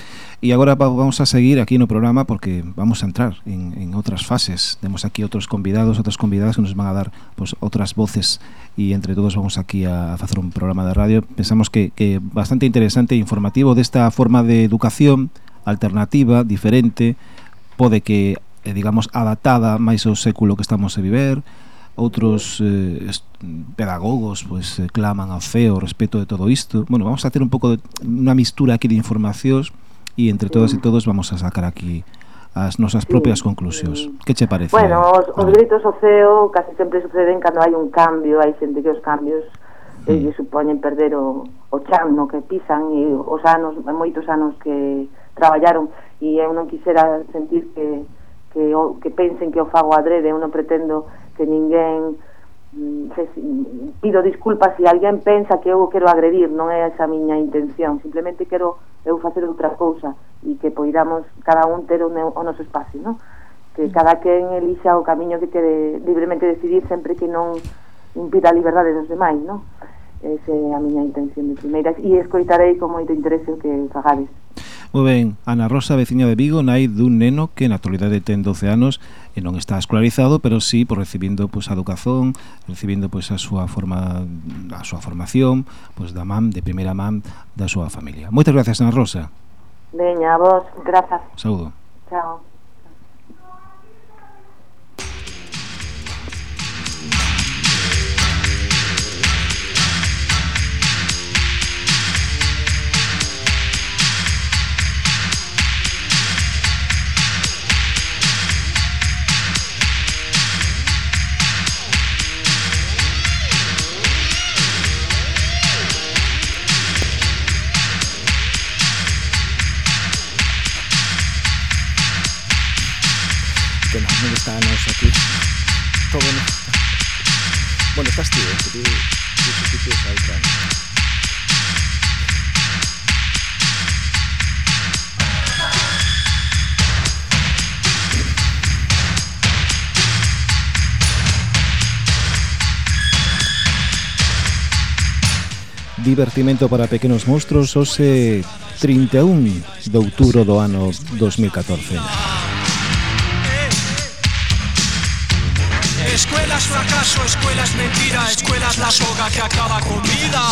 Speaker 1: E agora vamos a seguir aquí no programa porque vamos a entrar en, en outras fases. Temos aquí outros convidados, outras convidadas que nos van a dar pues, outras voces e entre todos vamos aquí a, a facer un programa de radio. Pensamos que, que bastante interesante e informativo desta forma de educación alternativa, diferente, pode que eh, digamos, adaptada máis ao século que estamos a viver, outros eh, pedagogos pois pues, eh, claman ao feo respecto de todo isto. Bueno, vamos a ter un pouco de unha mistura aquí de informacións e entre todas e todos vamos a sacar aquí as nosas propias sí. conclusións. Que che parece?
Speaker 6: Bueno, os, os gritos ao CEO casi sempre suceden cando hai un cambio, hai xente que os cambios eh, mm. eh, supoñen perder o, o chan no que pisan e os anos, moitos anos que traballaron e eu non quisera sentir que que, o, que pensen que o fago adrede, eu non pretendo que ninguén mm, se, pido disculpas se alguén pensa que eu quero agredir, non é esa a miña intención, simplemente quero eu facer outra cousa e que poidamos cada un ter o, o noso espacio, non? que cada quen elixa o camiño que quere libremente decidir sempre que non impida a liberdade dos demais, non? Esa é a miña intención de primeiras e escoitarei con moito interese o que fagades.
Speaker 1: Moi ben, Ana Rosa, veciña de Vigo, nai dun neno que na actualidade ten 12 anos e non está escolarizado, pero sí por recibindo pois a educación, recibindo pois a súa forma a súa formación, pois da mam, de primeira mam da súa familia. Moitas gracias, Ana Rosa.
Speaker 6: Veña, a vos, grazas.
Speaker 1: Saúdo.
Speaker 6: Chao.
Speaker 1: Castigo, que ti sustituís a Ucrania. Divertimento para pequenos monstruos hoxe 31 de outubro do ano 2014.
Speaker 7: Escuelas fracaso, escuelas mentira, escuelas la soga que acaba con vida.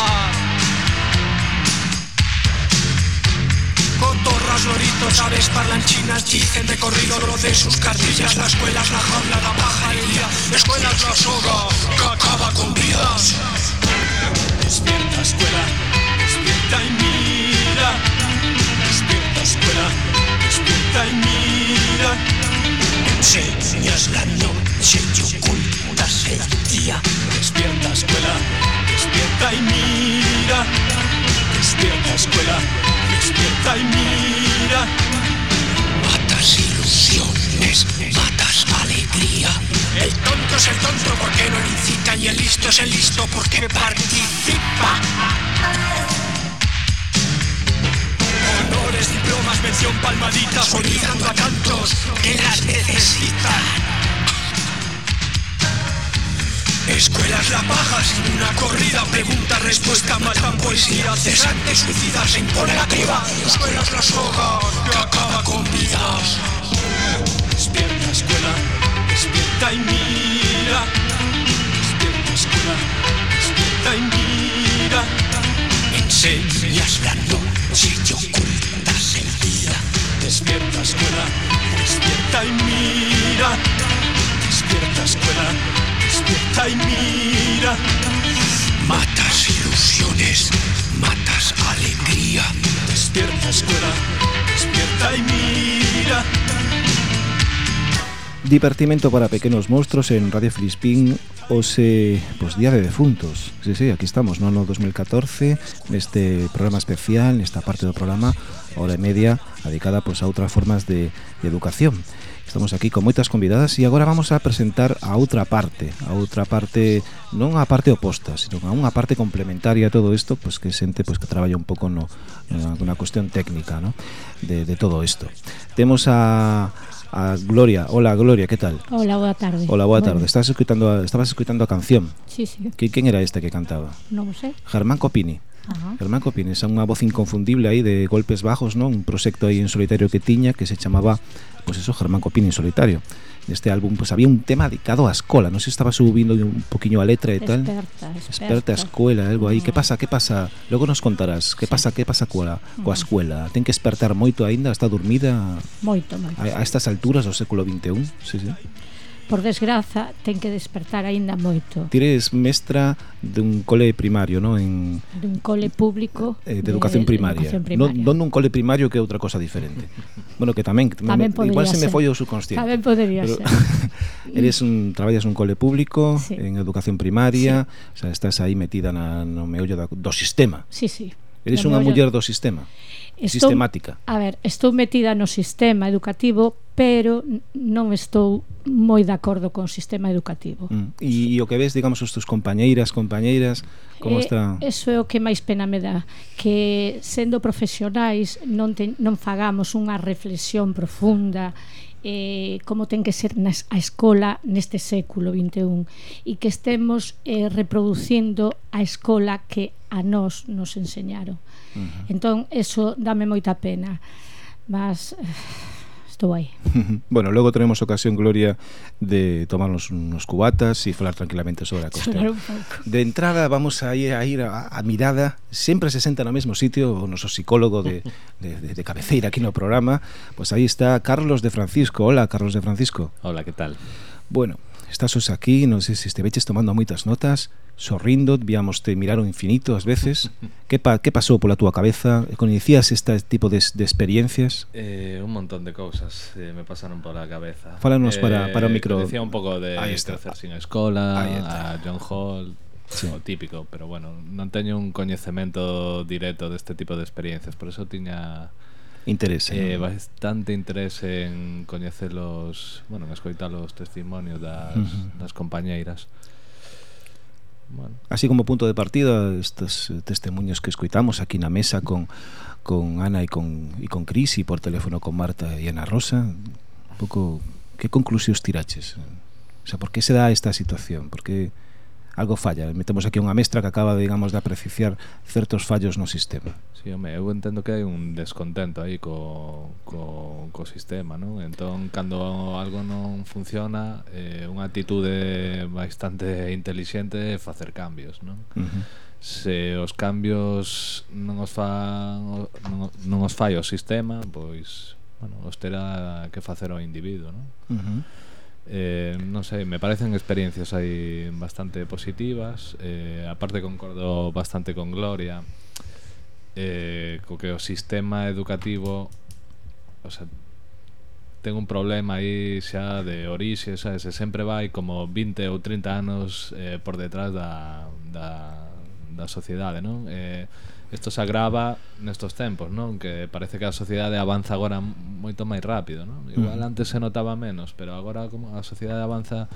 Speaker 7: Cotorras, loritos, aves parlanchinas dicen de corrido lo de sus cartillas. La escuela es la jaula, la pajarería. Escuela es la soga que acaba con vidas. Despierta escuela, despierta y mira. Despierta escuela, despierta y mira. Enseñas la noche Despierta escuela, despierta y mira. Despierta escuela, despierta y mira. Matas ilusiones, matas alegría. El tonto es el tonto porque no lo incita y el listo es el listo porque participa. Honores, diplomas, mención, palmaditas, olvidando a tantos que las necesitan. Escuelas la paja sin una corrida, pregunta, respuesta, matan poesía, cesante, suicida, se impone la criba. Escuelas la soga que acaba con vidas. Despierta escuela, despierta y mira. Despierta escuela, despierta y mira. Enseñas la noche y ocultas el día. Despierta escuela, despierta y mira. Despierta escuela despierta y mira. Matas ilusiones, matas alegría. Despierta escuela, despierta y mira.
Speaker 1: Divertimento para pequenos monstruos en Radio Filispín Ose, pues Día de Defuntos Sí, sí, aquí estamos, no no 2014 Neste programa especial, nesta parte do programa Hora e media, dedicada pues, a outras formas de educación Estamos aquí con moitas convidadas e agora vamos a presentar a outra parte, a outra parte, non a parte oposta, sino a unha parte complementaria a todo isto, pois que xente pois que traballa un pouco no na cuestión técnica, no? De, de todo isto. Temos a a Gloria. Hola, Gloria, que tal?
Speaker 8: Hola, boa tarde.
Speaker 1: Hola, boa tarde. Bueno. Estás escutando a, estabas escutando a canción.
Speaker 8: Sí, sí.
Speaker 1: Que, quen era este que cantaba?
Speaker 8: Non sei.
Speaker 1: Germán Copini. Ajá. Germán Copini, é unha voz inconfundible aí de golpes bajos, non? Un proxecto aí en solitario que tiña que se chamaba pues eso, Germán Copini en solitario. Neste álbum pues había un tema dedicado á escola, non sei se estaba subindo un poquinho a letra e tal.
Speaker 8: Experta, experta.
Speaker 1: Experta a escola, algo aí. Mm. Que pasa, que pasa? Logo nos contarás. Que sí. pasa, que pasa coa, coa mm. escola? Ten que despertar moito aínda, está dormida?
Speaker 8: Moito, moito.
Speaker 1: A, a estas alturas do século 21 Sí, sí
Speaker 8: por desgraza, ten que despertar aínda moito.
Speaker 1: Tires mestra dun cole primario, non? En...
Speaker 8: Dun cole público
Speaker 1: eh, de, educación de, primaria. educación primaria. Non, non dun cole primario que é outra cosa diferente. bueno, que tamén,
Speaker 8: tamén
Speaker 1: me, igual ser.
Speaker 8: se
Speaker 1: me foi o subconsciente.
Speaker 8: Tamén podería pero, ser.
Speaker 1: eres un, traballas nun cole público, sí. en educación primaria, sí. o sea, estás aí metida na, no meollo da, do sistema.
Speaker 8: Sí, sí.
Speaker 1: Eres unha muller do sistema
Speaker 8: estou,
Speaker 1: sistemática.
Speaker 8: A ver, estou metida no sistema educativo, pero non estou moi de acordo con o sistema educativo.
Speaker 1: Mm. E, e o que ves, digamos, os teus compañeiras, compañeiras, como
Speaker 8: eh,
Speaker 1: está?
Speaker 8: Eso é o que máis pena me dá, que sendo profesionais non, te, non fagamos unha reflexión profunda eh, como ten que ser nas, a escola neste século 21 e que estemos eh, reproducindo a escola que a nós nos enseñaron. Uh -huh. Entón, eso dame moita pena. Mas eh, estou aí.
Speaker 1: bueno, logo teremos ocasión, Gloria, de tomarnos unos cubatas e falar tranquilamente sobre a cuestión. De entrada vamos a ir a, ir a, a mirada, sempre se senta no mesmo sitio o noso psicólogo de, de, de, de cabeceira aquí no programa, pois pues aí está Carlos de Francisco. Hola, Carlos de Francisco.
Speaker 9: Hola, que tal?
Speaker 1: Bueno, estás os aquí, non sei se esteveches tomando moitas notas, sorrindo, víamos te mirar o infinito ás veces. que, pa, que pasou pola túa cabeza? Coñecías este tipo de, de experiencias?
Speaker 9: Eh, un montón de cousas eh, me pasaron pola cabeza.
Speaker 1: Fálanos eh, para, para o micro.
Speaker 9: Decía un pouco de crecer sin escola, a John Hall, sí. o típico, pero bueno, non teño un coñecemento directo deste tipo de experiencias, por eso tiña
Speaker 1: Interese.
Speaker 9: Eh, bastante interese en coñecelos, bueno, en escoitar os testimonios das, uh -huh. das compañeiras.
Speaker 1: Bueno. Así como punto de partida estes testemunhos que escoitamos aquí na mesa con con Ana e con e con Cris e por teléfono con Marta e Ana Rosa, un pouco que conclusións tiraches? O sea, por que se dá esta situación? Por que algo falla. Metemos aquí unha mestra que acaba, digamos, de apreciar certos fallos no sistema.
Speaker 9: Sí, home, eu entendo que hai un descontento aí co, co, co sistema, non? Entón, cando algo non funciona, eh, unha atitude bastante intelixente é facer cambios, non? Uh -huh. Se os cambios non os, fa, non, non os fai o sistema, pois, bueno, os terá que facer o individuo, non? Uh -huh. Eh, non sei, me parecen experiencias aí bastante positivas eh, Aparte concordo bastante con Gloria eh, Co que o sistema educativo O sea, ten un problema aí xa de orixe, xa se sempre vai como 20 ou 30 anos eh, por detrás da, da, da sociedade, non? Eh, Isto se agrava nestos tempos, non? Que parece que a sociedade avanza agora moito máis rápido, non? Igual antes se notaba menos, pero agora como a sociedade avanza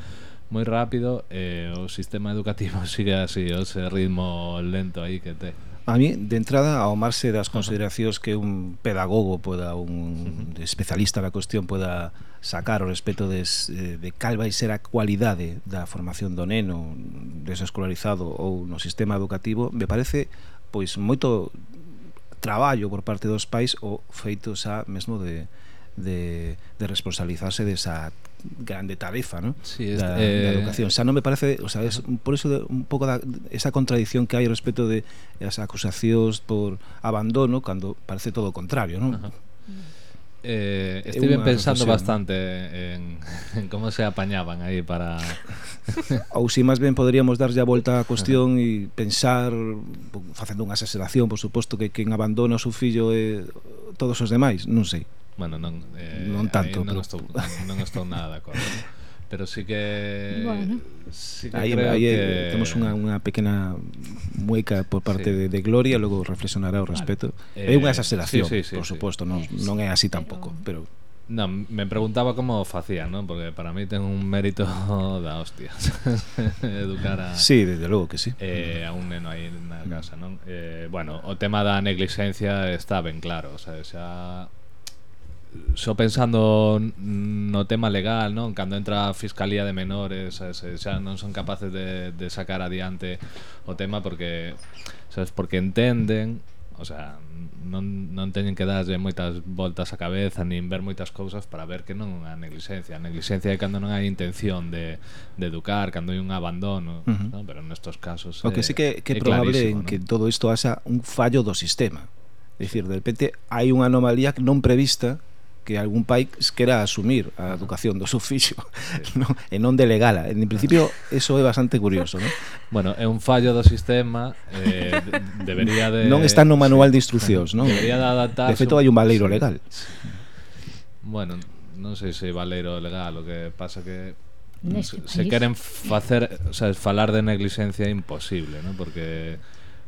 Speaker 9: moi rápido e eh, o sistema educativo sigue así, o ese ritmo lento aí que te.
Speaker 1: A mí, de entrada, ao marse das consideracións que un pedagogo poda, un especialista na cuestión poda sacar o respecto des, eh, de cal vai ser a cualidade da formación do neno desescolarizado ou no sistema educativo, me parece pois moito traballo por parte dos pais o feito xa mesmo de, de, de responsabilizarse desa grande tarefa ¿no?
Speaker 9: sí, es,
Speaker 1: da,
Speaker 9: eh...
Speaker 1: da educación. Xa non me parece, o sea, es, por eso de, un pouco da, esa contradición que hai respecto de as acusacións por abandono cando parece todo o contrario, ¿no? Ajá.
Speaker 9: Eh, estive pensando bastante en, en como se apañaban aí para
Speaker 1: ou si máis ben poderíamos darlle a volta á cuestión e pensar facendo unha exageración, por suposto que quen abandona o seu fillo e todos os demais, non sei.
Speaker 9: Bueno, non
Speaker 1: eh, non tanto,
Speaker 9: non pero... estou non estou nada de acordo. pero sí que
Speaker 8: bueno.
Speaker 9: sí que
Speaker 1: aí,
Speaker 9: creo
Speaker 1: aí eh,
Speaker 9: que...
Speaker 1: temos unha, unha pequena mueca por parte sí. de, de Gloria, logo reflexionará o respeto. Vale. Eh, é unha exageración, sí, sí, sí, por suposto, sí. non, non é así tampouco, pero,
Speaker 9: No, me preguntaba como facía, ¿no? Porque para mí ten un mérito da hostia educar a...
Speaker 1: Sí, desde logo que sí.
Speaker 9: Eh, a un neno aí na casa, non? Eh, bueno, o tema da negligencia está ben claro, o sea, xa só pensando no tema legal, non? Cando entra a Fiscalía de Menores, eh, sabes, xa non son capaces de, de sacar adiante o tema porque sabes, porque entenden O sea, non, non teñen que darlle moitas voltas á cabeza nin ver moitas cousas para ver que non a negligencia. A negligencia é cando non hai intención de, de educar, cando hai un abandono, uh -huh. non? pero nestos casos
Speaker 1: O que sí que, que é probable en ¿no? que todo isto haxa un fallo do sistema. É dicir, de repente hai unha anomalía non prevista que algún pai quera asumir a educación do seu fixo sí. non? e non delegala. En principio, eso é bastante curioso. ¿no?
Speaker 9: Bueno, é un fallo do sistema eh, debería de...
Speaker 1: Non está no manual sí. de instruccións, non?
Speaker 9: Debería de adaptar...
Speaker 1: De feito, hai un valeiro legal. Sí.
Speaker 9: Bueno, non sei se valeiro legal, o que pasa que se, se queren facer, o sea, falar de negligencia é imposible, ¿no? Porque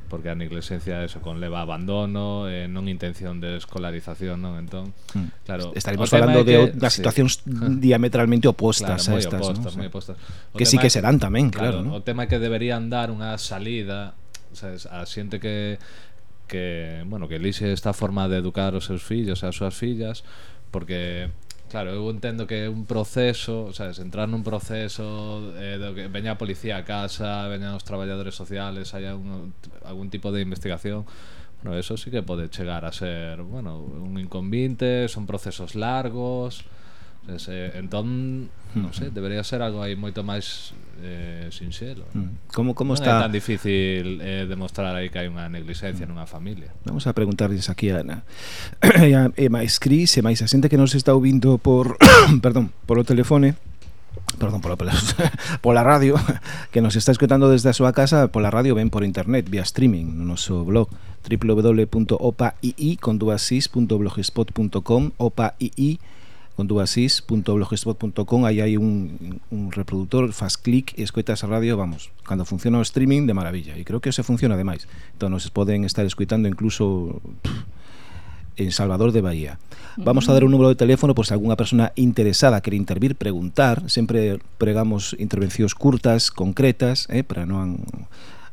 Speaker 9: porque a negligencia eso conleva abandono, eh, non intención de escolarización, non? Entón,
Speaker 1: hmm.
Speaker 9: claro,
Speaker 1: estaremos falando de
Speaker 9: que,
Speaker 1: das situacións diametralmente opostas
Speaker 9: claro,
Speaker 1: a estas,
Speaker 9: opostas,
Speaker 1: ¿no?
Speaker 9: moi opostas. O
Speaker 1: que sí que serán tamén, claro, claro ¿no?
Speaker 9: O tema é que deberían dar unha salida, sabes, a xente que que, bueno, que elixe esta forma de educar os seus fillos, as súas fillas, porque Claro, eu entendo que é un proceso, sabes, entrar nun proceso eh, do que veña a policía a casa, veñan os traballadores sociales, haya un, algún tipo de investigación. Bueno, eso sí que pode chegar a ser, bueno, un inconvinte, son procesos largos, Ese, eh, entón, non sei, mm. debería ser algo aí moito máis eh, sinxelo.
Speaker 1: Mm. Como, como
Speaker 9: non
Speaker 1: está...
Speaker 9: é tan difícil eh, demostrar aí que hai unha negligencia mm. nunha familia.
Speaker 1: Vamos a preguntarles aquí a Ana. e máis Cris, e máis a xente que nos está ouvindo por, perdón, polo telefone, perdón, pola, pola, pola radio, que nos está escutando desde a súa casa, pola radio ben por internet, vía streaming, no noso blog www.opaii con dúas con dúasís.blogspot.com aí hai un, un reproductor, faz clic e escoitas a radio, vamos, cando funciona o streaming de maravilla, e creo que se funciona ademais entón nos poden estar escoitando incluso pff, en Salvador de Bahía. Vamos a dar un número de teléfono por se algunha persona interesada quere intervir, preguntar. Sempre pregamos intervencións curtas, concretas eh, para non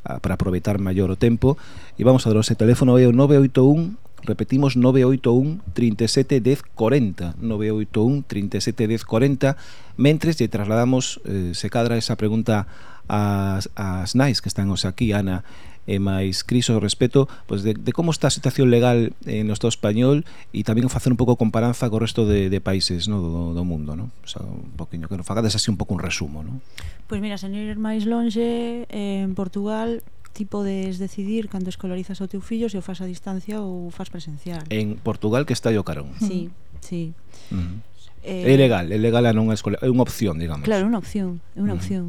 Speaker 1: para aproveitar maior o tempo e vamos a dar o teléfono é o 981 Repetimos 981 37 10 40 981 37 10 40 Mentres lle trasladamos eh, se cadra esa pregunta ás, ás nais que están os aquí, Ana e máis Cris ao respeto pois de, de como está a situación legal en no Estado español e tamén facer un pouco comparanza co resto de, de países no, do, do mundo no? o sea, un poquinho, que nos fagades así un pouco un resumo no?
Speaker 3: Pois mira, sen ir máis longe eh, en Portugal ti podes decidir cando escolarizas ao teu fillo se o fas a distancia ou fas presencial.
Speaker 1: En Portugal que está o carón.
Speaker 3: Sí, mm. sí.
Speaker 1: Uh -huh.
Speaker 3: Eh,
Speaker 1: é legal, é legal a non escola, é unha opción, digamos.
Speaker 3: Claro, unha opción, é unha
Speaker 1: uh -huh.
Speaker 3: opción.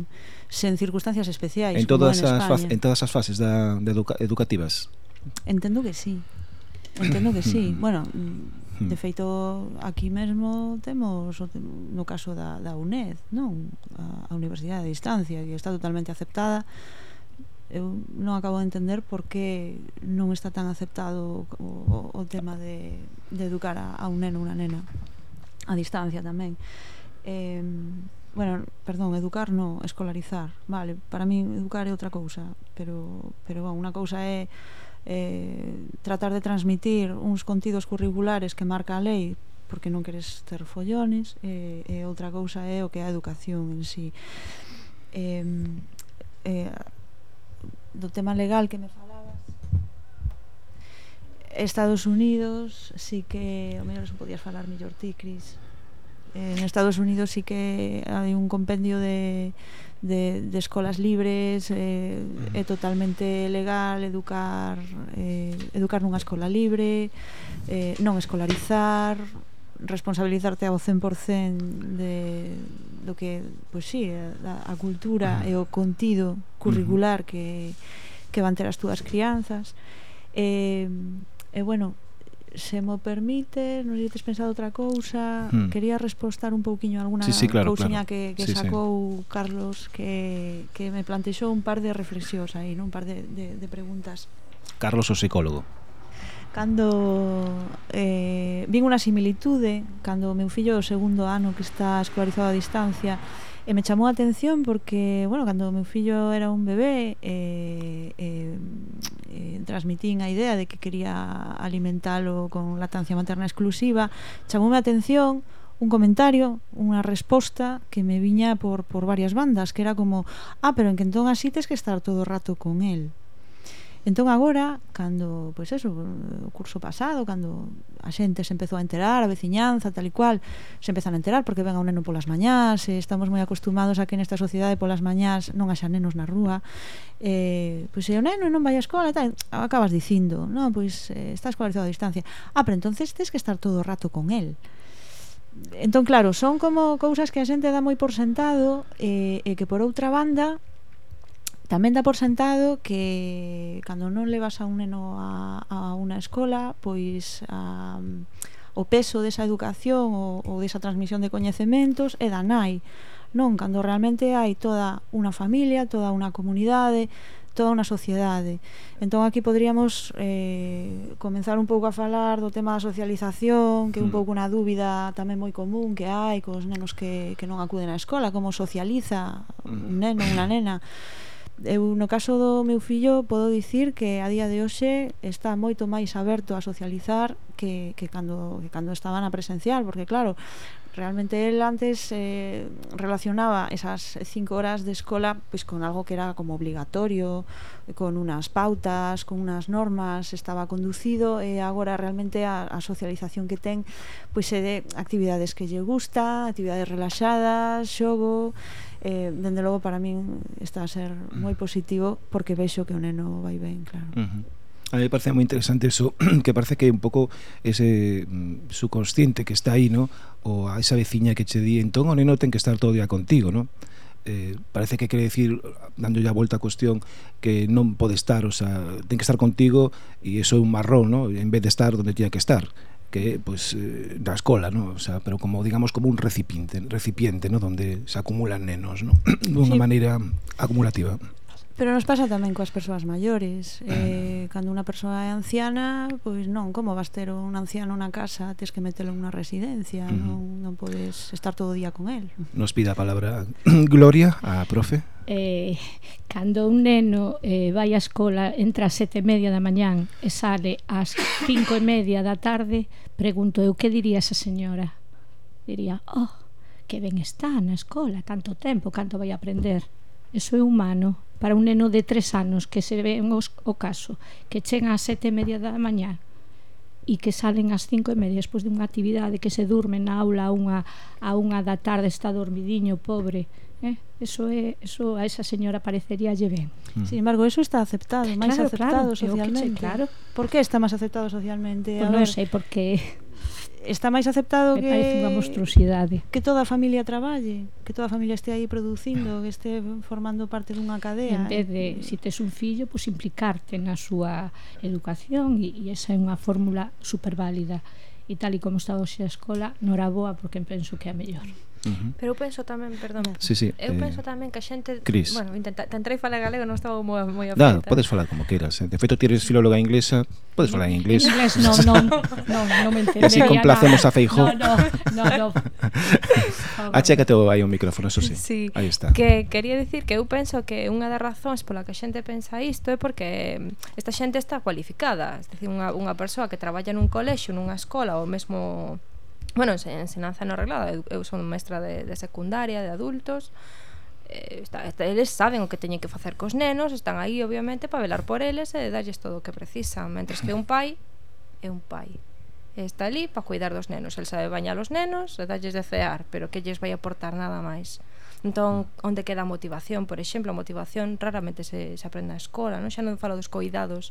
Speaker 3: Sen circunstancias especiais.
Speaker 1: En todas
Speaker 3: en
Speaker 1: as en todas as fases da, de educa educativas.
Speaker 3: Entendo que sí. Entendo que sí. bueno, de feito aquí mesmo temos no caso da da UNED, non? A, a universidade a distancia que está totalmente aceptada eu non acabo de entender por que non está tan aceptado o, o, o tema de, de educar a, a un neno ou unha nena a distancia tamén eh, bueno, perdón, educar no, escolarizar vale, para min educar é outra cousa pero, pero bueno, unha cousa é eh, tratar de transmitir uns contidos curriculares que marca a lei porque non queres ter follones e, eh, e outra cousa é o que é a educación en si sí. eh, eh, do tema legal que me falabas. Estados Unidos sí que, o mellor se podías falar mellor ti, Cris. En Estados Unidos sí que hai un compendio de, de, de escolas libres eh, é totalmente legal educar eh, educar nunha escola libre eh, non escolarizar responsabilizarte ao 100% de do que, pois sí, a, a cultura e o contido curricular uh -huh. que que van ter as túas crianzas. E, e bueno, se mo permite, non sei tes pensado outra cousa,
Speaker 1: hmm.
Speaker 3: quería respostar un pouquiño alguna
Speaker 1: sí, sí, claro,
Speaker 3: cousiña
Speaker 1: claro.
Speaker 3: que, que
Speaker 1: sí,
Speaker 3: sacou sí. Carlos que, que me plantexou un par de reflexións aí, non? un par de, de, de preguntas.
Speaker 1: Carlos o psicólogo.
Speaker 3: Cando eh, vin unha similitude cando o meu fillo o segundo ano que está escolarizado a distancia e me chamou a atención porque, bueno, cando o meu fillo era un bebé eh, eh, eh, transmitín a idea de que quería alimentalo con lactancia materna exclusiva chamoume a atención un comentario, unha resposta que me viña por, por varias bandas que era como, ah, pero en que entón así tes que estar todo o rato con él Entón agora, cando, pois eso, o curso pasado, cando a xente se empezou a enterar, a veciñanza, tal e cual, se empezan a enterar porque ven a un neno polas mañás, e estamos moi acostumados a que nesta sociedade polas mañás non haxa nenos na rúa, eh, pois se o neno non vai á escola, tal, acabas dicindo, non, pois eh, está escolarizado a distancia. Ah, pero entonces tens que estar todo o rato con el. Entón, claro, son como cousas que a xente dá moi por sentado e eh, que por outra banda tamén dá por sentado que cando non levas a un neno a, a unha escola, pois a, o peso desa educación ou, ou desa transmisión de coñecementos é da nai. Non, cando realmente hai toda unha familia, toda unha comunidade, toda unha sociedade. Entón aquí poderíamos eh, comenzar un pouco a falar do tema da socialización, que é un mm. pouco unha dúbida tamén moi común que hai cos nenos que, que non acuden á escola, como socializa un mm. neno, unha nena eu no caso do meu fillo podo dicir que a día de hoxe está moito máis aberto a socializar que, que, cando, que cando estaba na presencial porque claro, realmente él antes eh, relacionaba esas cinco horas de escola pues con algo que era como obligatorio con unas pautas con unas normas estaba conducido eh, agora realmente a, a socialización que ten pois é de actividades que lle gusta actividades relaxadas xogo eh, dende logo para min está a ser mm. moi positivo porque vexo que o neno vai ben claro uh -huh.
Speaker 1: A mí me parece moi interesante eso, que parece que un pouco ese mm, subconsciente que está aí, ¿no? O a esa veciña que che di, entón, o neno ten que estar todo o día contigo, ¿no? eh, parece que quere decir, dando ya volta a cuestión, que non pode estar, o sea, ten que estar contigo e iso é un marrón, ¿no? en vez de estar onde tiña que estar que pues eh, na escola, ¿no? o sea, pero como digamos como un recipiente, recipiente, ¿no? donde se acumulan nenos, ¿no? de unha sí. maneira acumulativa.
Speaker 3: Pero nos pasa tamén coas persoas maiores. Ah, eh, Cando unha persoa é anciana Pois non, como vas ter un anciano na casa Tes que metelo en unha residencia uh -huh. non, non podes estar todo o día con el.
Speaker 1: Nos pida a palabra Gloria, a profe.
Speaker 8: Eh, Cando un neno eh, vai á escola Entra a sete e media da mañán E sale ás cinco e media da tarde Pregunto eu, que diría esa señora? Diría, oh, que ben está na escola Tanto tempo, canto vai aprender. Eso é humano para un neno de tres anos que se ven os, o caso, que chega ás sete e media da mañá e que salen ás cinco e media despois dunha actividade que se durme na aula a unha, a unha da tarde está dormidiño, pobre eh? eso é eso a esa señora parecería lle ben
Speaker 3: mm. Sin embargo, eso está aceptado máis claro, aceptado claro, socialmente
Speaker 8: que che, claro.
Speaker 3: Por que está máis aceptado socialmente?
Speaker 8: Pues a non ver... sei, porque
Speaker 3: está máis aceptado
Speaker 8: Me
Speaker 3: que
Speaker 8: parece unha monstruosidade.
Speaker 3: Que toda a familia traballe, que toda a familia este aí producindo, que este formando parte dunha cadea.
Speaker 8: En vez de, se si tes un fillo, pois pues, implicarte na súa educación e, e esa é unha fórmula super válida. E tal e como está hoxe a escola, noraboa porque penso que é a mellor.
Speaker 4: -huh. Pero eu penso tamén, perdón.
Speaker 1: Sí, sí,
Speaker 4: eu eh, penso tamén que a xente,
Speaker 1: Chris.
Speaker 4: bueno, intenta, falar galego, non estaba moi moi afecta.
Speaker 1: Da, podes falar como queiras. Eh? De feito, tires filóloga inglesa, podes falar en inglés.
Speaker 8: En inglés non, non, non, non me entendería.
Speaker 1: Así complacemos a Feijó.
Speaker 8: No, no, no, no.
Speaker 1: Achécate aí un micrófono, eso sí.
Speaker 4: sí.
Speaker 1: Aí está.
Speaker 4: Que quería dicir que eu penso que unha das razóns pola que a xente pensa isto é porque esta xente está cualificada, é dicir, unha, unha persoa que traballa nun colexio, nunha escola ou mesmo bueno, ensinanza non reglada, eu, eu son mestra de, de secundaria, de adultos, eh, está, está, eles saben o que teñen que facer cos nenos, están aí obviamente para velar por eles e darlles todo o que precisan, mentres que un pai é un pai está ali para cuidar dos nenos, el sabe bañar os nenos e darlles de cear, pero que lles vai aportar nada máis. Entón, onde queda a motivación? Por exemplo, a motivación raramente se, se aprende na escola, non? xa non falo dos cuidados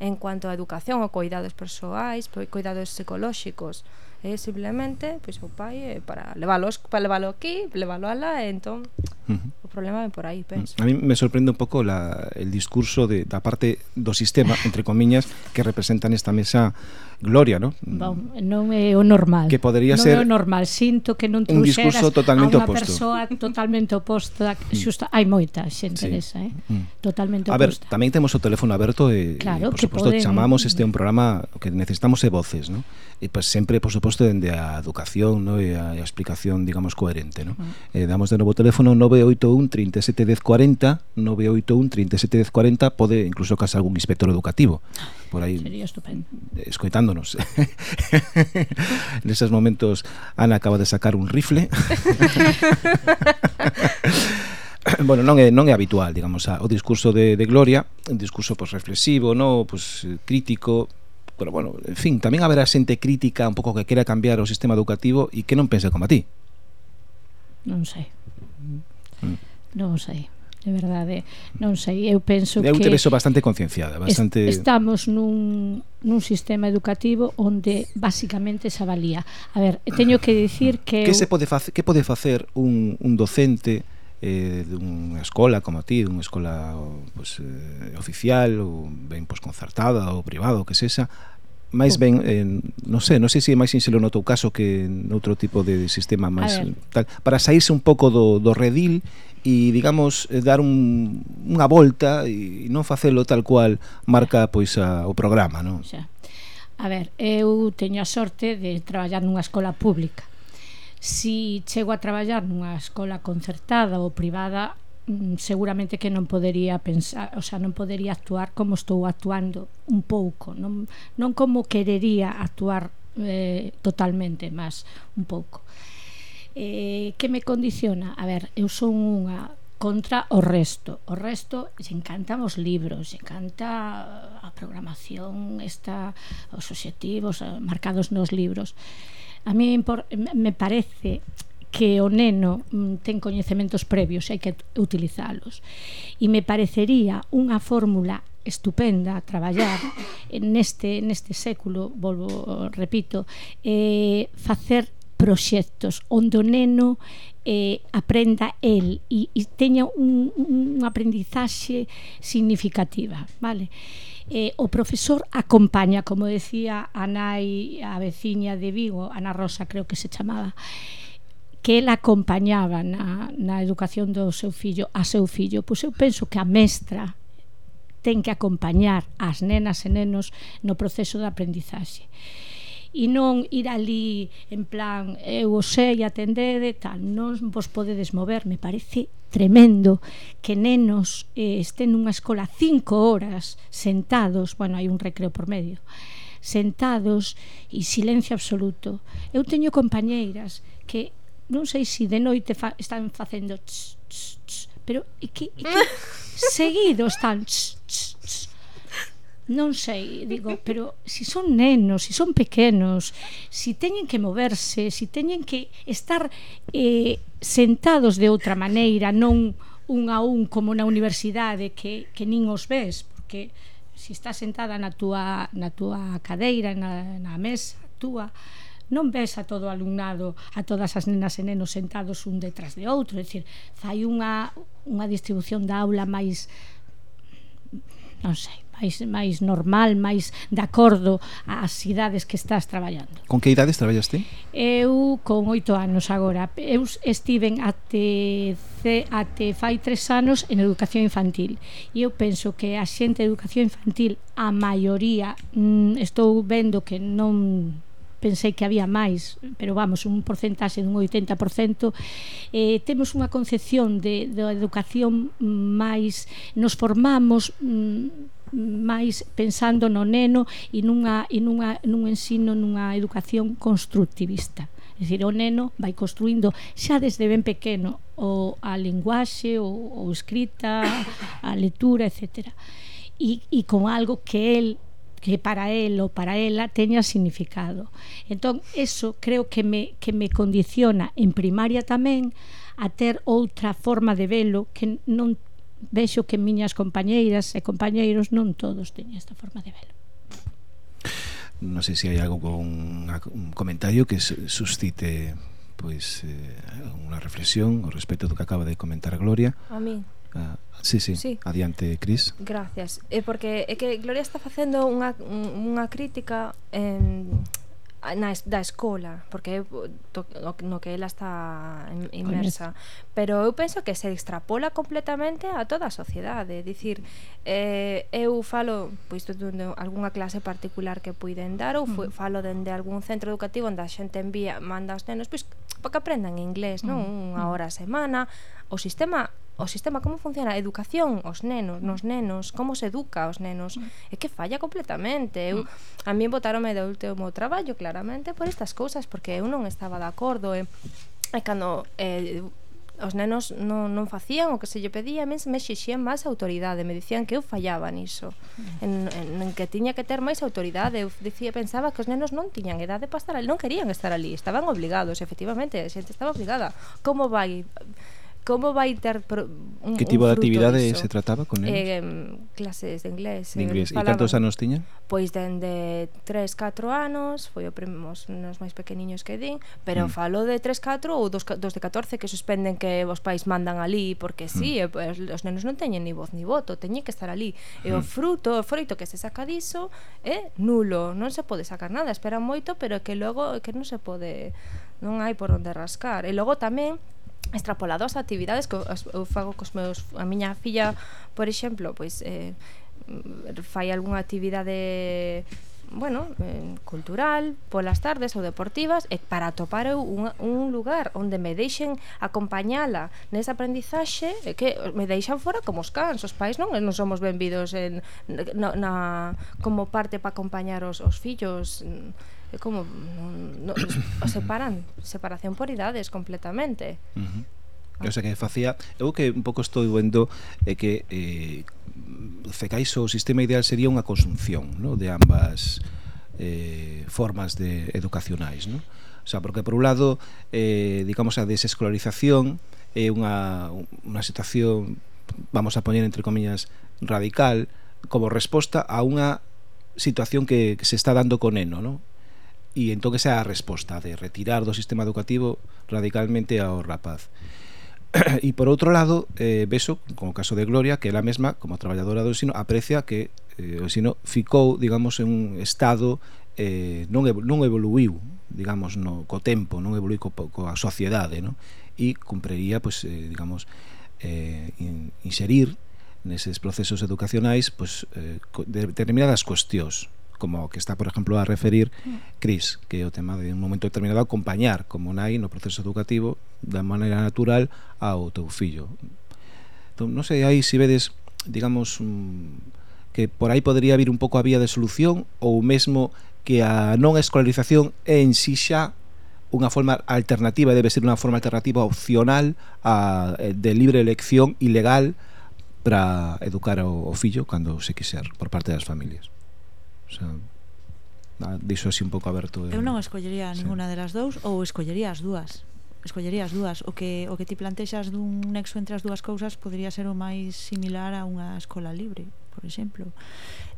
Speaker 4: en cuanto a educación, ou cuidados persoais, cuidados psicolóxicos, É simplemente, pois o pai é para leválos, para levalo aquí, levalo alá, e entón uh -huh. o problema é por aí, penso.
Speaker 1: Mm, a mí me sorprende un pouco la, el discurso de, da parte do sistema, entre comiñas, que representan esta mesa Gloria,
Speaker 8: non? Non é o normal.
Speaker 1: Que podería
Speaker 8: non
Speaker 1: ser
Speaker 8: é o normal, sinto que non
Speaker 1: un discurso totalmente
Speaker 8: a unha
Speaker 1: oposto.
Speaker 8: persoa totalmente oposta, mm. xusta, hai moita xente sí. desa, eh? Mm. Totalmente
Speaker 1: oposta. A ver, tamén temos o teléfono aberto e,
Speaker 8: claro,
Speaker 1: por suposto, poden... chamamos este un mm. programa que necesitamos é voces, non? E pues, sempre, por suposto, dende a educación ¿no? e a, a explicación, digamos, coherente, no? Mm. Eh, damos de novo teléfono 981 37 10 40 981 37 10 40 pode incluso casar algún inspector educativo por aí
Speaker 8: Sería estupendo.
Speaker 1: escoitándonos. Neses momentos Ana acaba de sacar un rifle. bueno, non é non é habitual, digamos, o discurso de, de Gloria, un discurso pues, reflexivo, no, pois pues, crítico, pero bueno, en fin, tamén haberá xente crítica un pouco que quera cambiar o sistema educativo e que non pense como a ti.
Speaker 8: Non sei. Mm. Non sei de verdade, non sei, eu penso
Speaker 1: eu
Speaker 8: que...
Speaker 1: Eu te veso bastante concienciada, bastante...
Speaker 8: Estamos nun, nun sistema educativo onde basicamente se avalía. A ver, teño que dicir que...
Speaker 1: Que, eu... se pode facer, que pode facer un, un docente eh, dunha escola como a ti, dunha escola pues, eh, oficial ou ben pues, concertada ou privada ou que sexa, máis pois ben, eh, non sei, non sei se é máis sinxelo no teu caso que noutro tipo de sistema máis tal, para saírse un pouco do, do redil e digamos eh, dar un, unha volta e non facelo tal cual marca pois a, o programa, non?
Speaker 8: Xa. A ver, eu teño a sorte de traballar nunha escola pública. Si chego a traballar nunha escola concertada ou privada, mm, seguramente que non podería pensar, o sea, non podería actuar como estou actuando un pouco, non, non como querería actuar eh, totalmente, mas un pouco eh, que me condiciona? A ver, eu son unha contra o resto. O resto se encantan os libros, se encanta a programación, esta, os obxectivos eh, marcados nos libros. A mí me parece que o neno mm, ten coñecementos previos e hai que utilizalos. E me parecería unha fórmula estupenda a traballar neste neste século, volvo repito, eh facer proxectos onde o neno eh, aprenda el e, e teña un, un aprendizaxe significativa, vale? Eh, o profesor acompaña, como decía a nai, a veciña de Vigo, Ana Rosa creo que se chamaba, que ela acompañaba na, na educación do seu fillo a seu fillo, pois eu penso que a mestra ten que acompañar as nenas e nenos no proceso de aprendizaxe e non ir ali en plan eu o sei, atendede, tal, non vos podedes mover, me parece tremendo que nenos eh, estén nunha escola cinco horas sentados, bueno, hai un recreo por medio, sentados e silencio absoluto. Eu teño compañeiras que non sei se si de noite fa, están facendo tss, tss, tss, pero e que, e que seguido están tss, tss, tss, non sei, digo, pero si son nenos, si son pequenos, si teñen que moverse, si teñen que estar eh, sentados de outra maneira, non un a un como na universidade que, que nin os ves, porque si estás sentada na túa, na túa cadeira, na, na mesa túa, non ves a todo o alumnado, a todas as nenas e nenos sentados un detrás de outro, é dicir, fai unha, unha distribución da aula máis non sei, máis, máis normal, máis de acordo ás idades que estás traballando.
Speaker 1: Con que idades traballas ti?
Speaker 8: Eu con oito anos agora. Eu estiven até, até fai tres anos en educación infantil e eu penso que a xente de educación infantil a maioría mm, estou vendo que non pensei que había máis, pero vamos, un porcentaxe dun 80%, eh, temos unha concepción de, de educación máis, nos formamos mm, máis pensando no neno e nunha, e nunha, nun ensino, nunha educación constructivista. É dicir, o neno vai construindo xa desde ben pequeno o, a linguaxe, o, o escrita, a lectura, etc. E, e con algo que el que para él ou para ela teña significado. Entón, eso creo que me, que me condiciona en primaria tamén a ter outra forma de velo que non vexo que miñas compañeiras e compañeiros non todos teñen esta forma de velo
Speaker 1: non sei se hai algo con un comentario que suscite pois eh, unha reflexión ao respecto do que acaba de comentar Gloria.
Speaker 4: A mí.
Speaker 1: Ah, sí, sí, sí, adiante, Cris.
Speaker 4: Gracias. É eh, porque é que Gloria está facendo unha, unha crítica eh, Ah, na, da escola porque to, no que ela está ah, inmersa. pero eu penso que se extrapola completamente a toda a sociedade. Dicir eh, eu falo pois dunde algunha clase particular que puiden dar ou mm. falo dende algún centro educativo onde a xente envía manda os nenos pois para que aprendan inglés non? Mm. unha hora a semana. O sistema o sistema como funciona, a educación os nenos, nos nenos, como se educa os nenos, é que falla completamente. Eu a min botarome do último traballo claramente por estas cousas porque eu non estaba de acordo e, e cando eh, os nenos non, non facían o que se lle pedía, men me xixían máis autoridade, me dicían que eu fallaba niso, en, en, en que tiña que ter máis autoridade, eu dicía, pensaba que os nenos non tiñan edade para estar ali, non querían estar ali, estaban obligados, efectivamente, a xente estaba obligada. Como vai? como vai ter pro,
Speaker 1: un, Que tipo de actividade se trataba con eles?
Speaker 4: Eh, clases de inglés.
Speaker 1: De eh, inglés. E cantos anos tiña?
Speaker 4: Pois dende 3, 4 anos, foi o primos nos máis pequeniños que din, pero mm. falo de 3, 4 ou dos, dos de 14 que suspenden que os pais mandan ali porque si sí, e, pues, os nenos non teñen ni voz ni voto, teñen que estar ali. Mm. E o mm. fruto, o froito que se saca diso é nulo, non se pode sacar nada, esperan moito, pero que logo que non se pode non hai por onde rascar. E logo tamén extrapolado a actividades que eu fago cos meus a miña filla, por exemplo, pois eh, fai algunha actividade bueno, eh, cultural, polas tardes ou deportivas, e para topar eu un, un lugar onde me deixen acompañala nesa aprendizaxe, e que me deixan fora como os cans, os pais non, non somos benvidos en, na, na, como parte para acompañar os, os fillos, en, é como non, non, separan separación por idades completamente
Speaker 1: uh ah. -huh. O sea que facía, eu que un pouco estou vendo é que eh, fecais o sistema ideal sería unha consunción no? de ambas eh, formas de educacionais no? o sea, porque por un lado eh, digamos a desescolarización é unha, unha situación vamos a poñer entre comillas radical como resposta a unha situación que, que se está dando con eno, ¿no? E entón esa é a resposta de retirar do sistema educativo radicalmente ao rapaz. E por outro lado, eh, beso, como o caso de Gloria, que ela mesma, como traballadora do ensino, aprecia que eh, o ensino ficou, digamos, en un estado eh, non, non evoluiu, digamos, no, co tempo, non evoluiu co, coa sociedade, non? e cumpriría, pues, eh, digamos, eh, in, inserir neses procesos educacionais pues, eh, determinadas cuestións como que está, por exemplo, a referir mm. Cris, que é o tema de un momento determinado acompañar como nai no proceso educativo da maneira natural ao teu fillo. Entón, non sei aí se si vedes, digamos, mm, que por aí podría vir un pouco a vía de solución ou mesmo que a non escolarización é en si xa unha forma alternativa, debe ser unha forma alternativa opcional a, eh, de libre elección ilegal para educar ao, o fillo cando se quiser por parte das familias. O sea, diso así un pouco aberto. De...
Speaker 3: Eu non escollería sí. ninguna delas dous ou escollería as dúas. Escollería as dúas. O que, o que ti plantexas dun nexo entre as dúas cousas podría ser o máis similar a unha escola libre, por exemplo.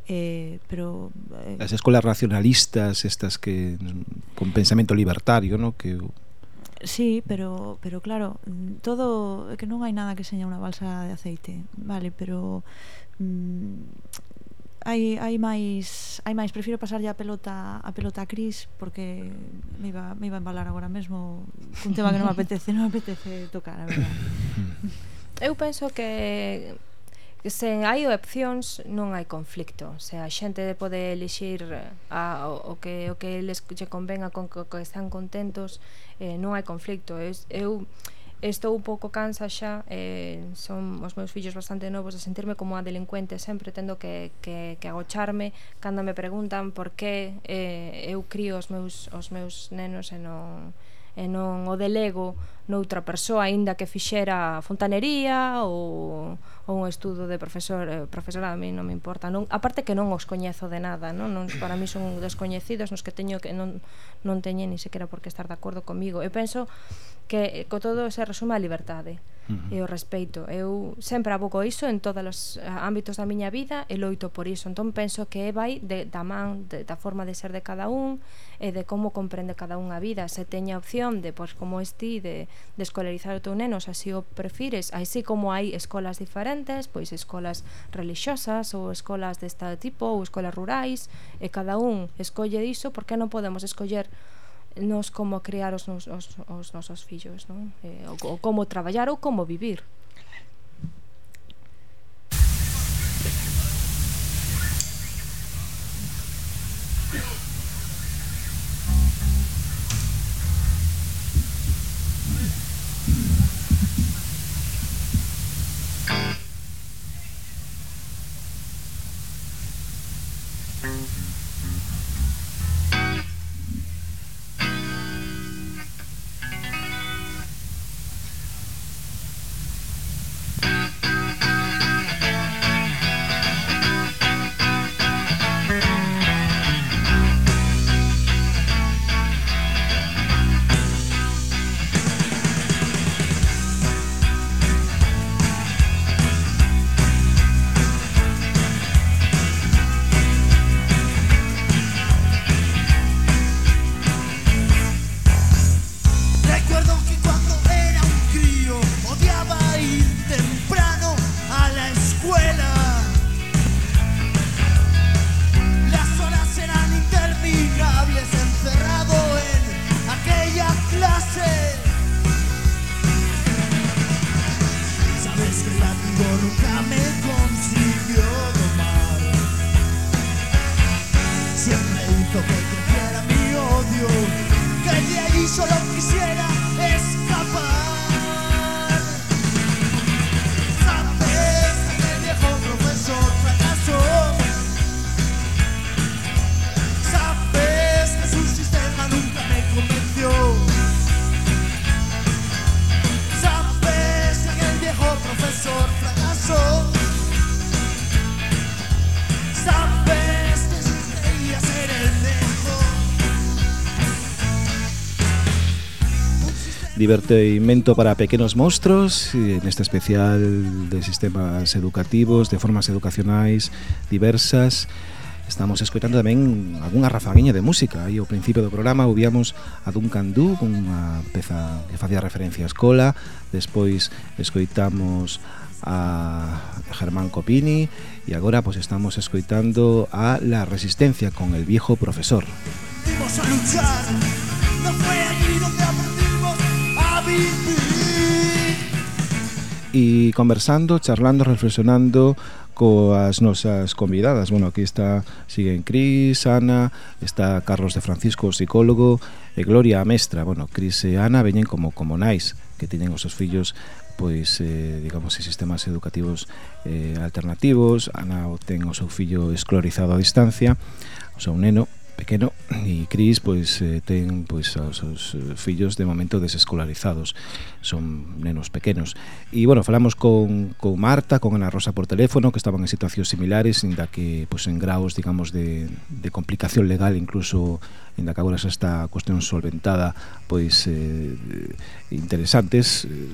Speaker 3: Eh, pero
Speaker 1: eh, as escolas racionalistas estas que con pensamento libertario, no, que
Speaker 3: Sí, pero pero claro, todo que non hai nada que seña unha balsa de aceite, vale, pero mm, hai, hai máis hai máis, prefiro pasarlle a pelota a pelota a Cris porque me iba, me iba a embalar agora mesmo cun tema que non me apetece, non me apetece tocar, a verdade.
Speaker 4: Eu penso que se hai opcións non hai conflicto, se a xente pode elixir a, o, o que o que les lle convenga con que, que están contentos, eh, non hai conflicto. Eu, eu estou un pouco cansa xa eh, son os meus fillos bastante novos de sentirme como a delincuente sempre tendo que, que, que agocharme cando me preguntan por que eh, eu crío os meus, os meus nenos e non, e non o delego noutra persoa aínda que fixera fontanería ou, ou un estudo de profesor eh, profesora a mí non me importa non aparte que non os coñezo de nada non, non para mí son descoñecidos nos que teño que non, non teñen ni sequera por que estar de acordo comigo. E penso que eh, co todo se resume a liberdade uh -huh. e o respeito. Eu sempre aboco iso en todos os eh, ámbitos da miña vida e loito por iso. Entón penso que vai de, da man de, da forma de ser de cada un e de como comprende cada un a vida. Se teña opción de pois como esti de de escolarizar o teu neno se así o prefires así como hai escolas diferentes pois escolas religiosas ou escolas deste tipo ou escolas rurais e cada un escolle iso porque non podemos escoller nos como criar os, nos, os, os nosos fillos non? Eh, ou, ou como traballar ou como vivir Mm-hmm.
Speaker 1: divertimento para pequenos monstros, neste especial de sistemas educativos, de formas educacionais diversas. Estamos escoitando tamén algunha rafaguiña de música e ao principio do programa ouvíamos a Duncan Du con unha peza que facía referencia á escola despois escoitamos a Germán Copini e agora pois estamos escoitando a La Resistencia con el viejo profesor Vimos a luchar, no fue allí e conversando, charlando, reflexionando coas nosas convidadas. Bueno, aquí está siguen Cris, Ana, está Carlos de Francisco, psicólogo, e Gloria, a mestra. Bueno, Cris e Ana veñen como como nais que teñen os seus fillos pois eh, digamos en sistemas educativos eh, alternativos Ana ten o seu fillo escolarizado a distancia o seu neno pequeno e Cris pois eh, ten pois os seus eh, fillos de momento desescolarizados. Son nenos pequenos. E bueno, falamos con, con Marta, con Ana Rosa por teléfono, que estaban en situacións similares, inda que pois en graos, digamos, de, de complicación legal incluso inda que agora xa está a cuestión solventada pois eh, interesantes eh,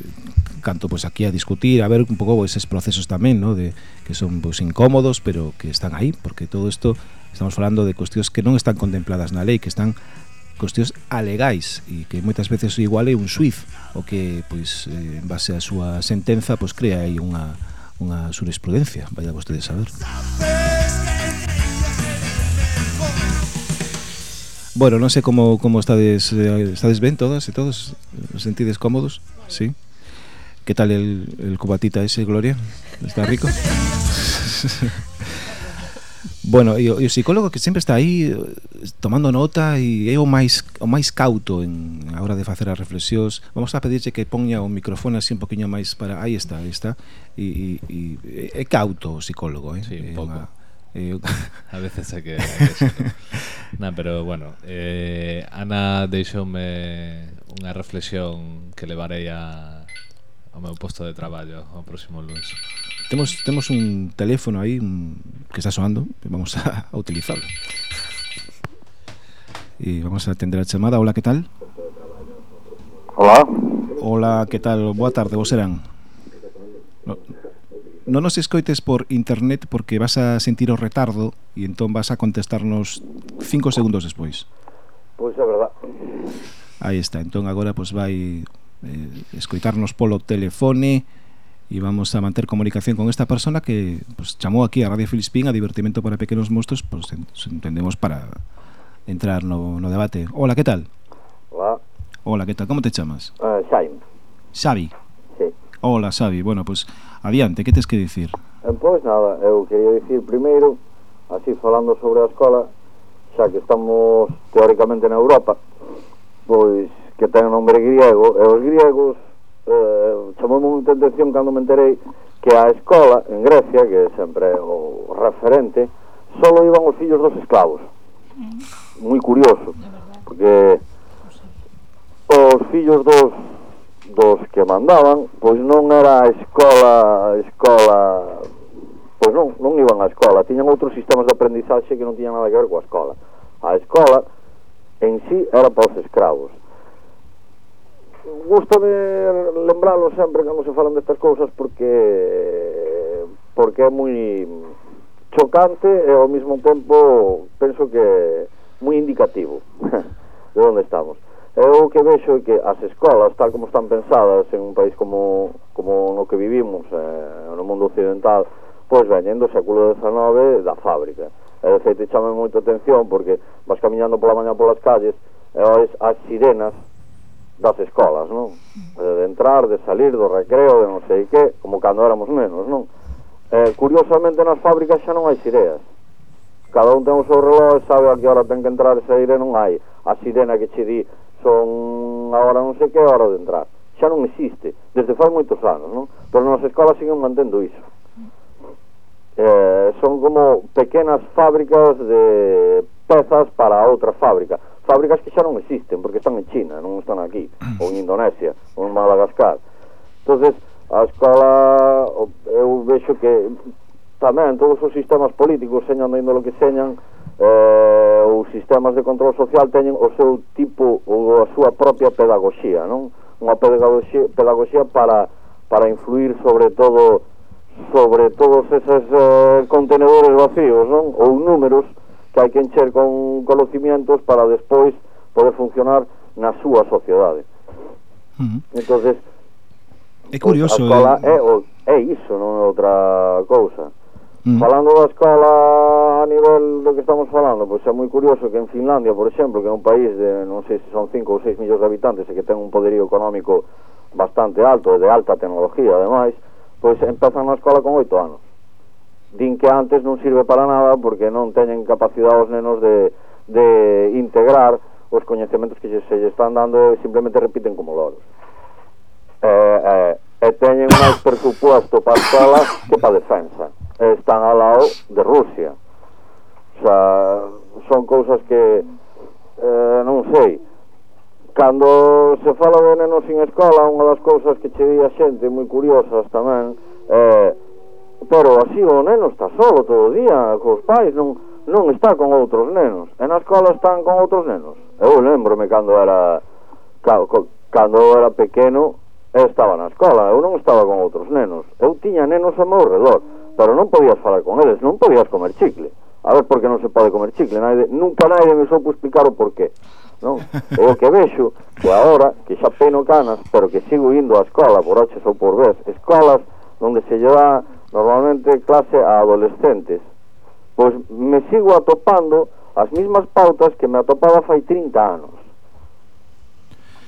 Speaker 1: canto pois aquí a discutir a ver un pouco eses procesos tamén no? de que son pois incómodos pero que están aí porque todo isto Estamos falando de cuestións que non están contempladas na lei, que están cuestións alegais e que moitas veces igual é un suiz o que pois eh, en base á súa sentenza pois crea aí unha unha jurisprudencia, vaya vostedes a saber. Bueno, non sei como como estades eh, estades ben todas e todos, os sentides cómodos? Sí. Que tal el, el cubatita ese, Gloria? Está rico? Bueno, e o, e o psicólogo que sempre está aí eh, tomando nota e é o máis o máis cauto en a hora de facer as reflexións. Vamos a pedirche que poña o micrófono así un poquinho máis para aí está, aí está. E, e, e é cauto o psicólogo, eh?
Speaker 9: Sí, un pouco. Unha, eh, a veces é que, é que nah, pero bueno, eh, Ana deixoume unha reflexión que levarei a, ao meu posto de traballo ao próximo lunes.
Speaker 1: Temos temos un teléfono aí un, que está soando, vamos a, a utilizarlo. E vamos a atender a chamada. Hola, que tal?
Speaker 10: Hola.
Speaker 1: Hola, que tal? Boa tarde, vos serán. No, non nos escoites por internet porque vas a sentir o retardo e entón vas a contestarnos cinco segundos despois.
Speaker 10: Pois é verdad.
Speaker 1: Aí está, entón agora pois vai eh, escoitarnos polo telefone e vamos a manter comunicación con esta persona que pues, chamou aquí a Radio Filispín a divertimento para pequenos monstruos, pues, entendemos para entrar no, no debate. Hola, que tal?
Speaker 10: Hola.
Speaker 1: Hola, que tal? Como te chamas?
Speaker 10: Uh, ah, Xaim.
Speaker 1: Xavi.
Speaker 10: Sí.
Speaker 1: Hola, Xavi. Bueno, pues adiante, que tes que dicir?
Speaker 10: Eh, pois pues nada, eu quería dicir primeiro, así falando sobre a escola, xa que estamos teóricamente na Europa, pois que ten nombre griego, e os griegos eh, chamou moita atención cando me enterei que a escola en Grecia, que sempre é o referente, solo iban os fillos dos esclavos. Moi curioso, porque os fillos dos dos que mandaban, pois non era a escola, a escola pois non, non iban á escola, tiñan outros sistemas de aprendizaxe que non tiñan nada que ver coa escola. A escola en sí era para os escravos gusto de lembralo sempre cando se falan destas cousas porque porque é moi chocante e ao mesmo tempo penso que moi indicativo de onde estamos. Eu o que vexo é que as escolas, tal como están pensadas en un país como, como no que vivimos, eh, no mundo occidental, pois veñen do século XIX da fábrica. E de feito, chame moito atención porque vas camiñando pola mañá polas calles e ois as sirenas das escolas, non? De entrar, de salir, do recreo, de non sei que, como cando éramos menos, non? Eh, curiosamente nas fábricas xa non hai sireas. Cada un ten o seu reloj e sabe a que hora ten que entrar e sair e non hai a sirena que che di son a hora non sei que hora de entrar. Xa non existe, desde fai moitos anos, non? Pero nas escolas siguen mantendo iso. Eh, son como pequenas fábricas de pezas para outra fábrica fábricas que xa non existen porque están en China, non están aquí, ou en Indonesia, ou en Madagascar. Entonces, a escola eu vexo que tamén todos os sistemas políticos señan indo lo que señan eh, os sistemas de control social teñen o seu tipo ou a súa propia pedagogía non unha pedagogía, pedagogía para, para influir sobre todo sobre todos eses eh, contenedores vacíos non? ou números que hai que encher con conocimientos para despois poder funcionar na súa sociedade. Uh -huh. Entonces,
Speaker 1: é curioso,
Speaker 10: a escola eh. é, o, é iso, non é outra cousa. Uh. Falando da escola a nivel do que estamos falando, pois é moi curioso que en Finlandia, por exemplo, que é un país de non sei se son 5 ou 6 millóns de habitantes e que ten un poderío económico bastante alto, de alta tecnología, ademais, pois empezan na escola con 8 anos din que antes non sirve para nada porque non teñen capacidade os nenos de, de integrar os coñecementos que se lle están dando e simplemente repiten como loros. E, e, e teñen máis presupuesto para as que para a defensa. E están ao lado de Rusia. O sea, son cousas que eh, non sei cando se fala de nenos sin escola unha das cousas que che di a xente moi curiosas tamén é eh, pero así o neno está solo todo o día cos pais non, non está con outros nenos. E na escola están con outros nenos. Eu lembrome cando era cando era pequeno eu estaba na escola eu non estaba con outros nenos. Eu tiña nenos ao meu redor pero non podías falar con eles non podías comer chicle. A ver por que non se pode comer chicle naide, nunca naide me soupo explicar o porqué non? e o que vexo que agora, que xa peino canas, pero que sigo indo á escola por H ou por B, escolas onde se lle dá normalmente clase a adolescentes, pois me sigo atopando as mismas pautas que me atopaba fai 30 anos.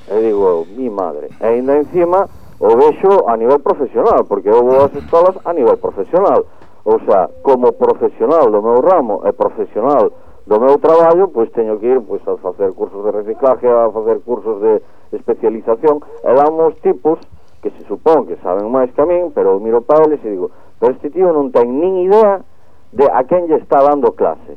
Speaker 10: E digo, mi madre. E ainda encima o vexo a nivel profesional, porque eu vou ás escolas a nivel profesional. Ou sea, como profesional do meu ramo e profesional do meu traballo, pois teño que ir pois, a facer cursos de reciclaje, a facer cursos de especialización, e damos tipos que se supón que saben máis que a min, pero miro para eles e digo, Constituíu non ten nin idea de a quen lle está dando clase.